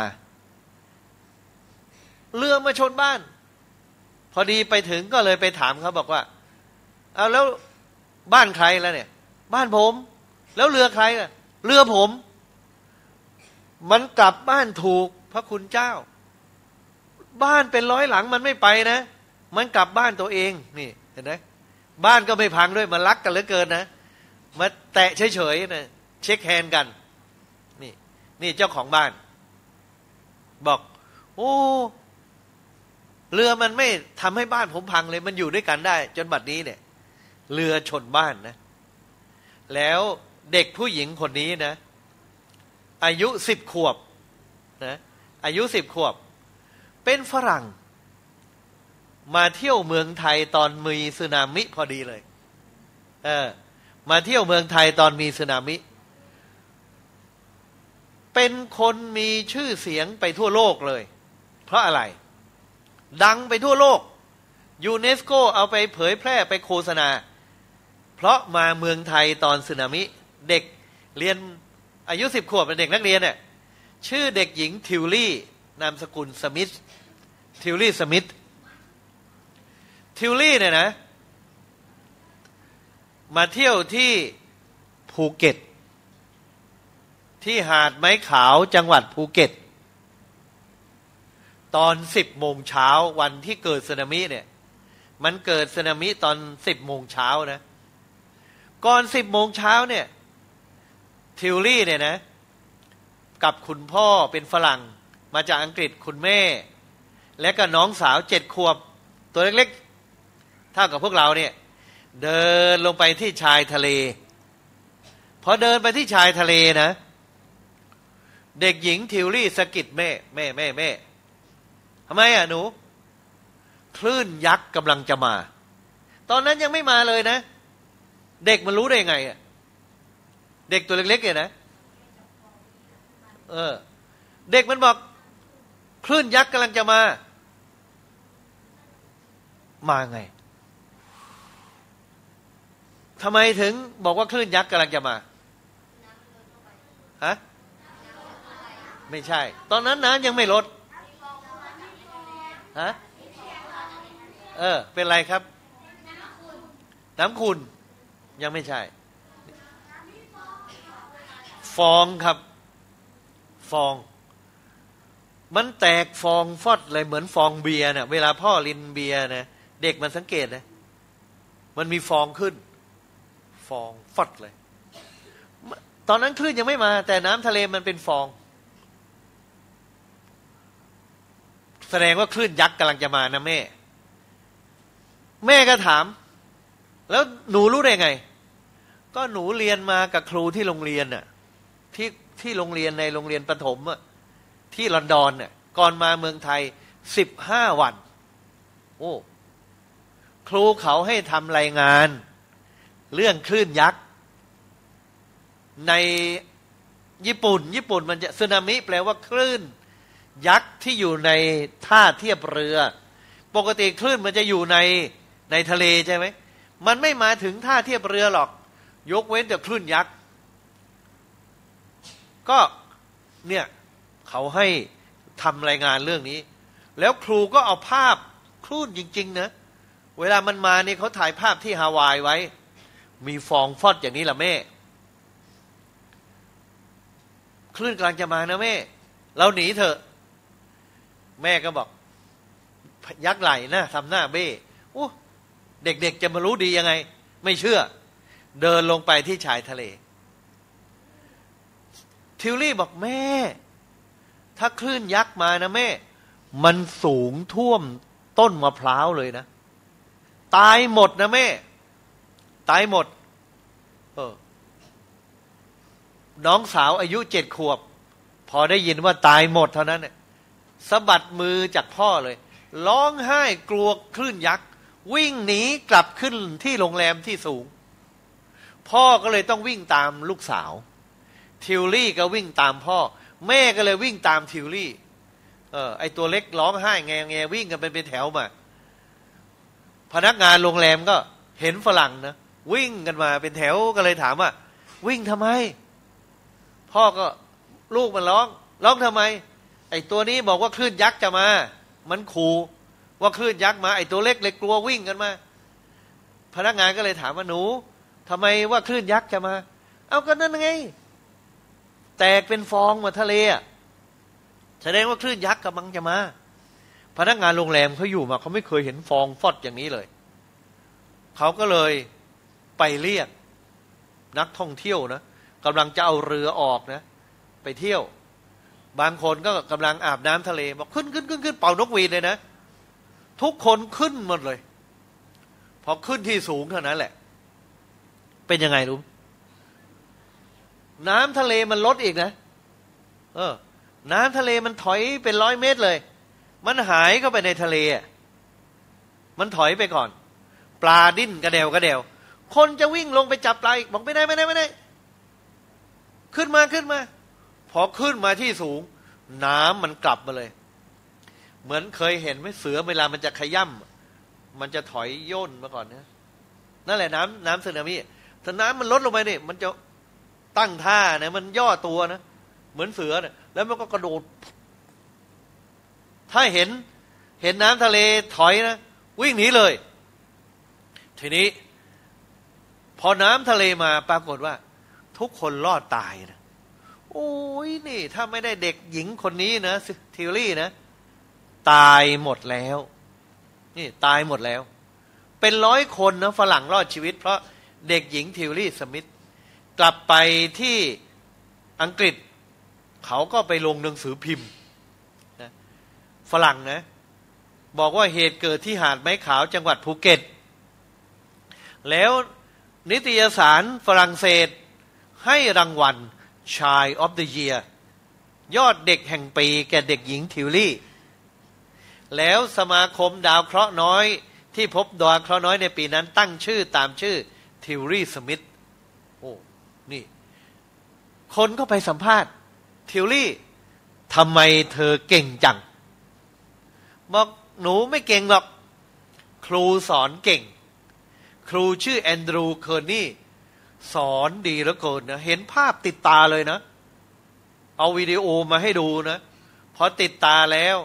เรือมาชนบ้าน พอดีไปถึงก็เลยไปถามเขาบอกว่า เอาแล้วบ้านใครแล้วเนี่ย บ้านผม แล้วเรือใครอะ เรือผม มันกลับบ้านถูกพระคุณเจ้า บ้านเป็นร้อยหลังมันไม่ไปนะ มันกลับบ้านตัวเองนี่เห็นไหมบ้านก็ไม่พังด้วยมันรักกันเหลือเกินนะมาแตะเฉยๆนะเช็คแฮนกัน นี่ นี่เจ้าของบ้าน บอก โอ้ เรือมันไม่ทำให้บ้านผมพังเลย มันอยู่ด้วยกันได้ จนบัดนี้เนี่ย เรือชนบ้านนะ แล้วเด็กผู้หญิงคนนี้นะ อายุสิบขวบนะอายุสิบขวบ เป็นฝรั่ง มาเที่ยวเมืองไทยตอนมีสึนามิพอดีเลย เออ มาเที่ยวเมืองไทยตอนมีสึนามิ เป็นคนมีชื่อเสียงไปทั่วโลกเลย เพราะอะไร ดังไปทั่วโลกยูเนสโกเอาไปเผยแพร่ไปโฆษณา เพราะมาเมืองไทยตอนสึนามิ เด็กเรียนอายุสิบขวบเป็นเด็กนักเรียนเนี่ยชื่อเด็กหญิงทิลลี่ นามสกุลสมิธทิลลี่สมิธทิลลี่เนี่ยนะ มาเที่ยวที่ภูเก็ต ที่หาดไม้ขาวจังหวัดภูเก็ต ตอนสิบโมงเช้าวันที่เกิดสึนามิเนี่ย มันเกิดสึนามิตอนสิบโมงเช้านะ ก่อนสิบโมงเช้าเนี่ย ทิวลี่เนี่ยนะ กับคุณพ่อเป็นฝรั่งมาจากอังกฤษคุณแม่ และก็น้องสาวเจ็ดขวบ ตัวเล็กๆเท่ากับพวกเราเนี่ย เดินลงไปที่ชายทะเลพอเดินไปที่ชายทะเลนะ เด็กหญิงทิวลี่สะกิดแม่ แม่แม่แม่ ทำไมอะหนู คลื่นยักษ์กำลังจะมา ตอนนั้นยังไม่มาเลยนะ เด็กมันรู้ได้ไงอะเด็กตัวเล็กๆเนี่ยนะเออ เด็กมันบอก คลื่นยักษ์กำลังจะมา มาไงทำไมถึงบอกว่าคลื่นยักษ์กำลังจะมาฮะไม่ใช่ ตอนนั้นน้ำยังไม่ลด ฮะเออ เป็นไรครับ น้ำขุนยังไม่ใช่ ฟองครับ ฟอง มันแตกฟองฟอดเลยเหมือนฟองเบียร์เนะ่ะเวลาพ่อลินเบียร์นะเด็กมันสังเกตนะมันมีฟองขึ้น ฟองฟอดเลย ตอนนั้นคลื่นยังไม่มา แต่น้ำทะเลมันเป็นฟอง แส ดงว่าคลื่นยักษ์กำลังจะมานะแม่ แม่ก็ถาม แล้วหนูรู้ได้ไง ก็หนูเรียนมากับครูที่โรงเรียนน่ะ ที่ที่โรงเรียนในโรงเรียนประถมอะที่ลอนดอนเนี่ยก่อนมาเมืองไทยสิบห้าวัน โอ้ครูเขาให้ทำรายงาน เรื่องคลื่นยักษ์ ในญี่ปุ่น ญี่ปุ่นมันจะสึนามิแปลว่าคลื่น ยักษ์ที่อยู่ในท่าเทียบเรือ ปกติคลื่นมันจะอยู่ในในทะเลใช่ไหมมันไม่มาถึงท่าเทียบเรือหรอก ยกเว้นแต่คลื่นยักษ์ก็เนี่ยเขาให้ทำรายงานเรื่องนี้ แล้วครูก็เอาภาพคลื่นจริง ๆ นะ เวลามันมาเนี่ยเขาถ่ายภาพที่ฮาวายไว้ มีฟองฟอดอย่างนี้ล่ะแม่ คลื่นกลางจะมานะแม่ เราหนีเถอะ แม่ก็บอก ยักไหลนะทำหน้าเบ้โอ้เด็กๆจะมารู้ดียังไง ไม่เชื่อ เดินลงไปที่ชายทะเล ทิวลี่บอกแม่ ถ้าคลื่นยักษ์มานะแม่ มันสูงท่วมต้นมะพร้าวเลยนะ ตายหมดนะแม่ ตายหมด เออ น้องสาวอายุเจ็ดขวบ พอได้ยินว่าตายหมดเท่านั้นเนี่ย สะบัดมือจากพ่อเลย ร้องไห้กลัวคลื่นยักษ์วิ่งหนีกลับขึ้นที่โรงแรมที่สูง พ่อก็เลยต้องวิ่งตามลูกสาว ทิวลี่ก็วิ่งตามพ่อ แม่ก็เลยวิ่งตามทิวลี่ เออไอตัวเล็กร้องไห้แงแงวิ่งกันเป็นเป็นแถวมา พนักงานโรงแรมก็เห็นฝรั่งนะวิ่งกันมาเป็นแถวก็เลยถามว่า วิ่งทำไม พ่อก็ลูกมันร้อง ร้องทำไม ไอตัวนี้บอกว่าคลื่นยักษ์จะมา มันขู่ว่าคลื่นยักษ์มา ไอตัวเล็กเลยกลัววิ่งกันมา พนักงานก็เลยถามว่าหนูทำไมว่าคลื่นยักษ์จะมา เอาก็นั่นไง แตกเป็นฟองมาทะเลแสดงว่าคลื่นยักษ์กำลังจะมา พนักงานโรงแรมเขาอยู่มาเขาไม่เคยเห็นฟองฟอดอย่างนี้เลยเขาก็เลยไปเรียกนักท่องเที่ยวนะกำลังจะเอาเรือออกนะ ไปเที่ยว บางคนก็กำลังอาบน้ำทะเลบอกขึ้นขึ้นขึ้นขึ้นเป่านกหวีดเลยนะ ทุกคนขึ้นหมดเลย พอขึ้นที่สูงเท่านั้นแหละ เป็นยังไงรู้น้ำทะเลมันลดอีกนะ เออ น้ำทะเลมันถอยเป็นร้อยเมตรเลย มันหายเข้าไปในทะเลอะมันถอยไปก่อน ปลาดิ้นกระเดวกระเดวคนจะวิ่งลงไปจับปลาอีกบอกไม่ได้ไม่ได้ไม่ได้ ขึ้นมาขึ้นมา อขึ้นมาที่สูง น้ำมันกลับมาเลย เหมือนเคยเห็นไหมเสือเวลามันจะขย่ำมันจะถอยย่นมาก่อนนะนั่นแหละน้ำน้ำสึนามิถ้าน้ำมันลดลงไปเนี่ยมันจะตั้งท่าเนี่ยมันย่อตัวนะเหมือนเสือเนี่ยแล้วมันก็กระโดด ถ้าเห็นเห็นน้ำทะเลถอยนะวิ่งหนีเลย ทีนี้ พอน้ำทะเลมาปรากฏว่า ทุกคนรอดตายนะ โอ้ยนี่ ถ้าไม่ได้เด็กหญิงคนนี้นะทิวลี่นะ ตายหมดแล้ว นี่ตายหมดแล้ว เป็นร้อยคนนะฝรั่งรอดชีวิต เพราะเด็กหญิงทิวลี่สมิธกลับไปที่อังกฤษ เขาก็ไปลงหนังสือพิมพ์นะฝรั่งนะ บอกว่าเหตุเกิดที่หาดไม้ขาวจังหวัดภูเก็ต แล้วนิตยสารฝรั่งเศสให้รางวัล Child of the Year ยอดเด็กแห่งปีแก่เด็กหญิงทิลลี่ แล้วสมาคมดาวเคราะห์น้อยที่พบดาวเคราะห์น้อยในปีนั้น ตั้งชื่อตามชื่อทิวลี่สมิธโอ้นี่ คนก็ไปสัมภาษณ์ทิวลี่ทำไมเธอเก่งจัง บอกหนูไม่เก่งหรอก ครูสอนเก่ง ครูชื่อแอนดรูเคอร์นี่ สอนดีแล้วเกินนะเห็นภาพติดตาเลยนะ เอาวิดีโอมาให้ดูนะพอติดตาแล้ว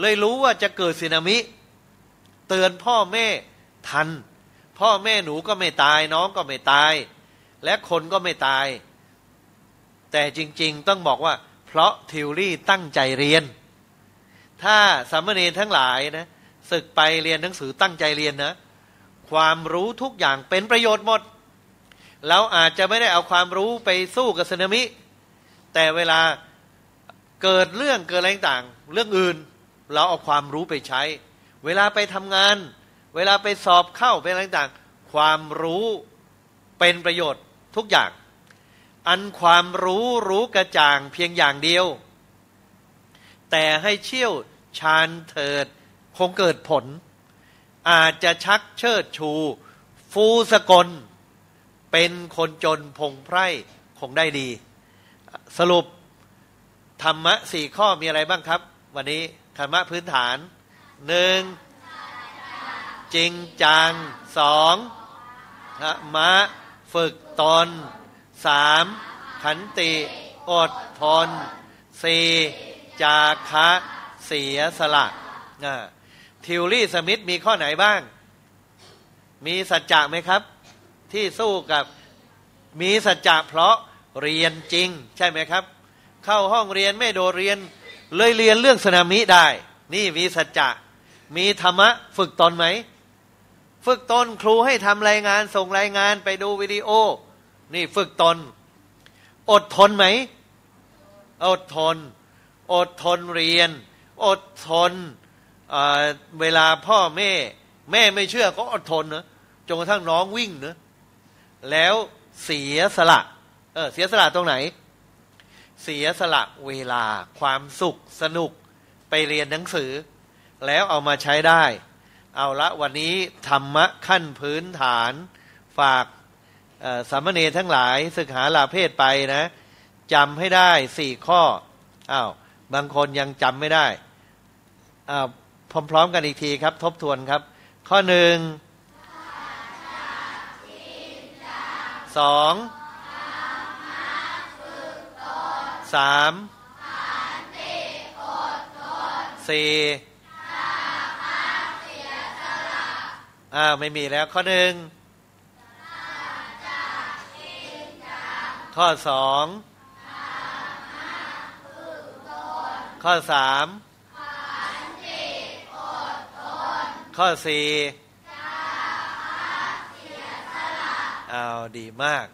เลยรู้ว่าจะเกิดสึนามิ เตือนพ่อแม่ทัน พ่อแม่หนูก็ไม่ตาย น้องก็ไม่ตาย และคนก็ไม่ตาย แต่จริง ๆ ต้องบอกว่า เพราะทิวรี่ตั้งใจเรียน ถ้าสามเณรทั้งหลายนะศึกไปเรียนหนังสือตั้งใจเรียนนะ ความรู้ทุกอย่างเป็นประโยชน์หมด เราอาจจะไม่ได้เอาความรู้ไปสู้กับสึนามิ แต่เวลาเกิดเรื่องเกิดอะไรต่างเรื่องอื่น เราเอาความรู้ไปใช้ เวลาไปทำงาน เวลาไปสอบเข้าเป็นอะไรต่างความรู้เป็นประโยชน์ทุกอย่าง อันความรู้รู้กระจ่างเพียงอย่างเดียว แต่ให้เชี่ยวชาญเถิดคงเกิดผล อาจจะชักเชิดชู ฟูสกล เป็นคนจนพงไพร่คงได้ดี สรุปธรรมะสี่ข้อมีอะไรบ้างครับ วันนี้ธรรมะพื้นฐานหนึ่งจริงจังสองธรรมะฝึกตนสามขันติ อดทนสี่จาคะเสียสละทิวลี่สมิธมีข้อไหนบ้าง มีสัจจะไหมครับ ที่สู้กับมีสัจจะเพราะเรียนจริง ใช่ไหมครับ เข้าห้องเรียนไม่โดดเรียน เลยเรียนเรื่องสนามิได้ นี่มีสัจจะมีธรรมะฝึกตนไหม ฝึกตนครูให้ทำรายงานส่งรายงานไปดูวิดีโอ นี่ฝึกตน อดทนไหม อดทน อดทนเรียน อดทนเวลาพ่อแม่ แม่ไม่เชื่อก็อดทนนะจนกระทั่งน้องวิ่งเนะ แล้วเสียสละเออเสียสละตรงไหน เสียสละเวลา ความสุขสนุกไปเรียนหนังสือ แล้วเอามาใช้ได้ เอาละวันนี้ธรรมะขั้นพื้นฐานฝากสามเณรทั้งหลายศึกษาลาเพศไปนะจำให้ได้สี่ข้ออ้าวบางคนยังจำไม่ได้อ้าวพร้อมๆกันอีกทีครับ ทบทวนครับ ข้อหนึ่ง สองสามสี่อ้าวไม่มีแล้วข้อหนึ่งข้อสองข้อสามข้อสี่ เอาดีมาก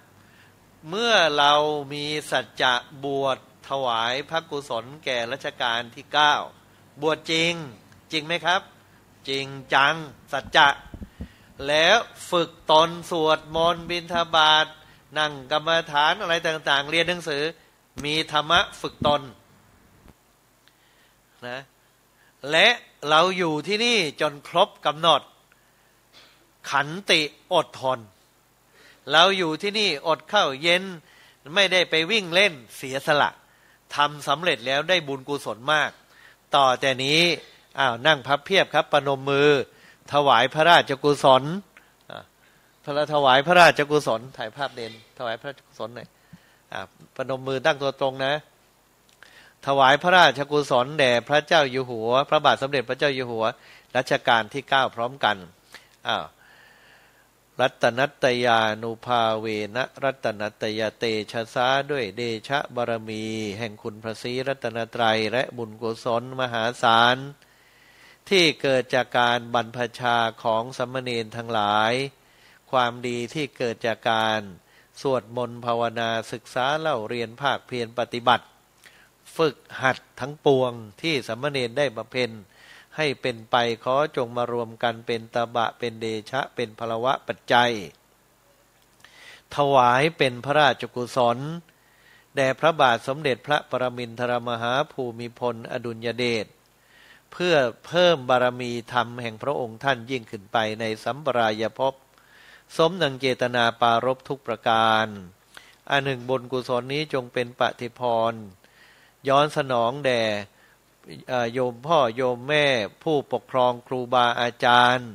เมื่อเรามีสัจจะบวชถวายพระกุศลแก่รัชกาลที่เก้าบวชจริง จริงไหมครับ จริงจังสัจจะแล้วฝึกตนสวดมนต์บิณฑบาตนั่งกรรมฐานอะไรต่าง ๆ เรียนหนังสือ มีธรรมะฝึกตนนะและเราอยู่ที่นี่จนครบกำหนด ขันติอดทน เราอยู่ที่นี่อดเข้าเย็นไม่ได้ไปวิ่งเล่นเสียสละทำสำเร็จแล้วได้บุญกุศลมาก ต่อแต่นี้อ้าวนั่งพับเพียบครับประนมมือ ถวายพระราชกุศลพระถวายพระราชกุศลถ่ายภาพเด่นถวายพระราชกุศลหน่อยปนมมือตั้งตัวตรงนะ ถวายพระราชกุศลแด่พระเจ้าอยู่หัว พระบาทสมเด็จพระเจ้าอยู่หัวรัชกาลที่เก้าพร้อมกันอ้าว รัตนัตยานุภาเวนะรัตนัตยเตชะซาด้วยเดชะบารมี แห่งคุณพระศรีรัตนตรัยและบุญกุศลมหาศาล ที่เกิดจากการบรรพชาของสมณเณรทั้งหลาย ความดีที่เกิดจากการสวดมนต์ภาวนาศึกษาเล่าเรียนภาคเพียรปฏิบัติ ฝึกหัดทั้งปวงที่สมมเนนได้บำเพ็ญ ให้เป็นไปขอจงมารวมกันเป็นตบะเป็นเดชะเป็นพลวะปัจจัย ถวายเป็นพระราชกุศล แด่พระบาทสมเด็จพระปรมินทรมหาภูมิพลอดุลยเดชเพื่อเพิ่มบารมีธรรมแห่งพระองค์ท่านยิ่งขึ้นไปในสัมปรายภพสมดังเจตนาปารบทุกประการอันหนึ่งบนกุศลนี้จงเป็นปฏิพร ย้อนสนองแด่ โยมพ่อโยมแม่ ผู้ปกครองครูบาอาจารย์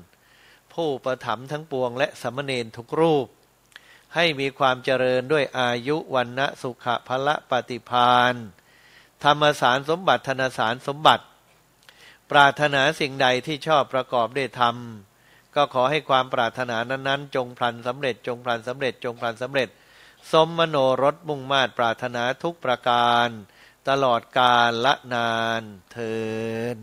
ผู้ประถมทั้งปวงและสมณเณรทุกรูป ให้มีความเจริญด้วยอายุวันนะสุขภละปฏิพานธรรมสารสมบัติธนสารสมบัติ ปรารถนาสิ่งใดที่ชอบประกอบด้ทำก็ขอให้ความปรารถนานั้นๆ จงพลันสำเร็จจงพลันสำเร็จจงพลันสำเร็จ สมมโนรสมุ่งมาตรปรารถนาทุกประการ ตลอดกาลละนานเทิน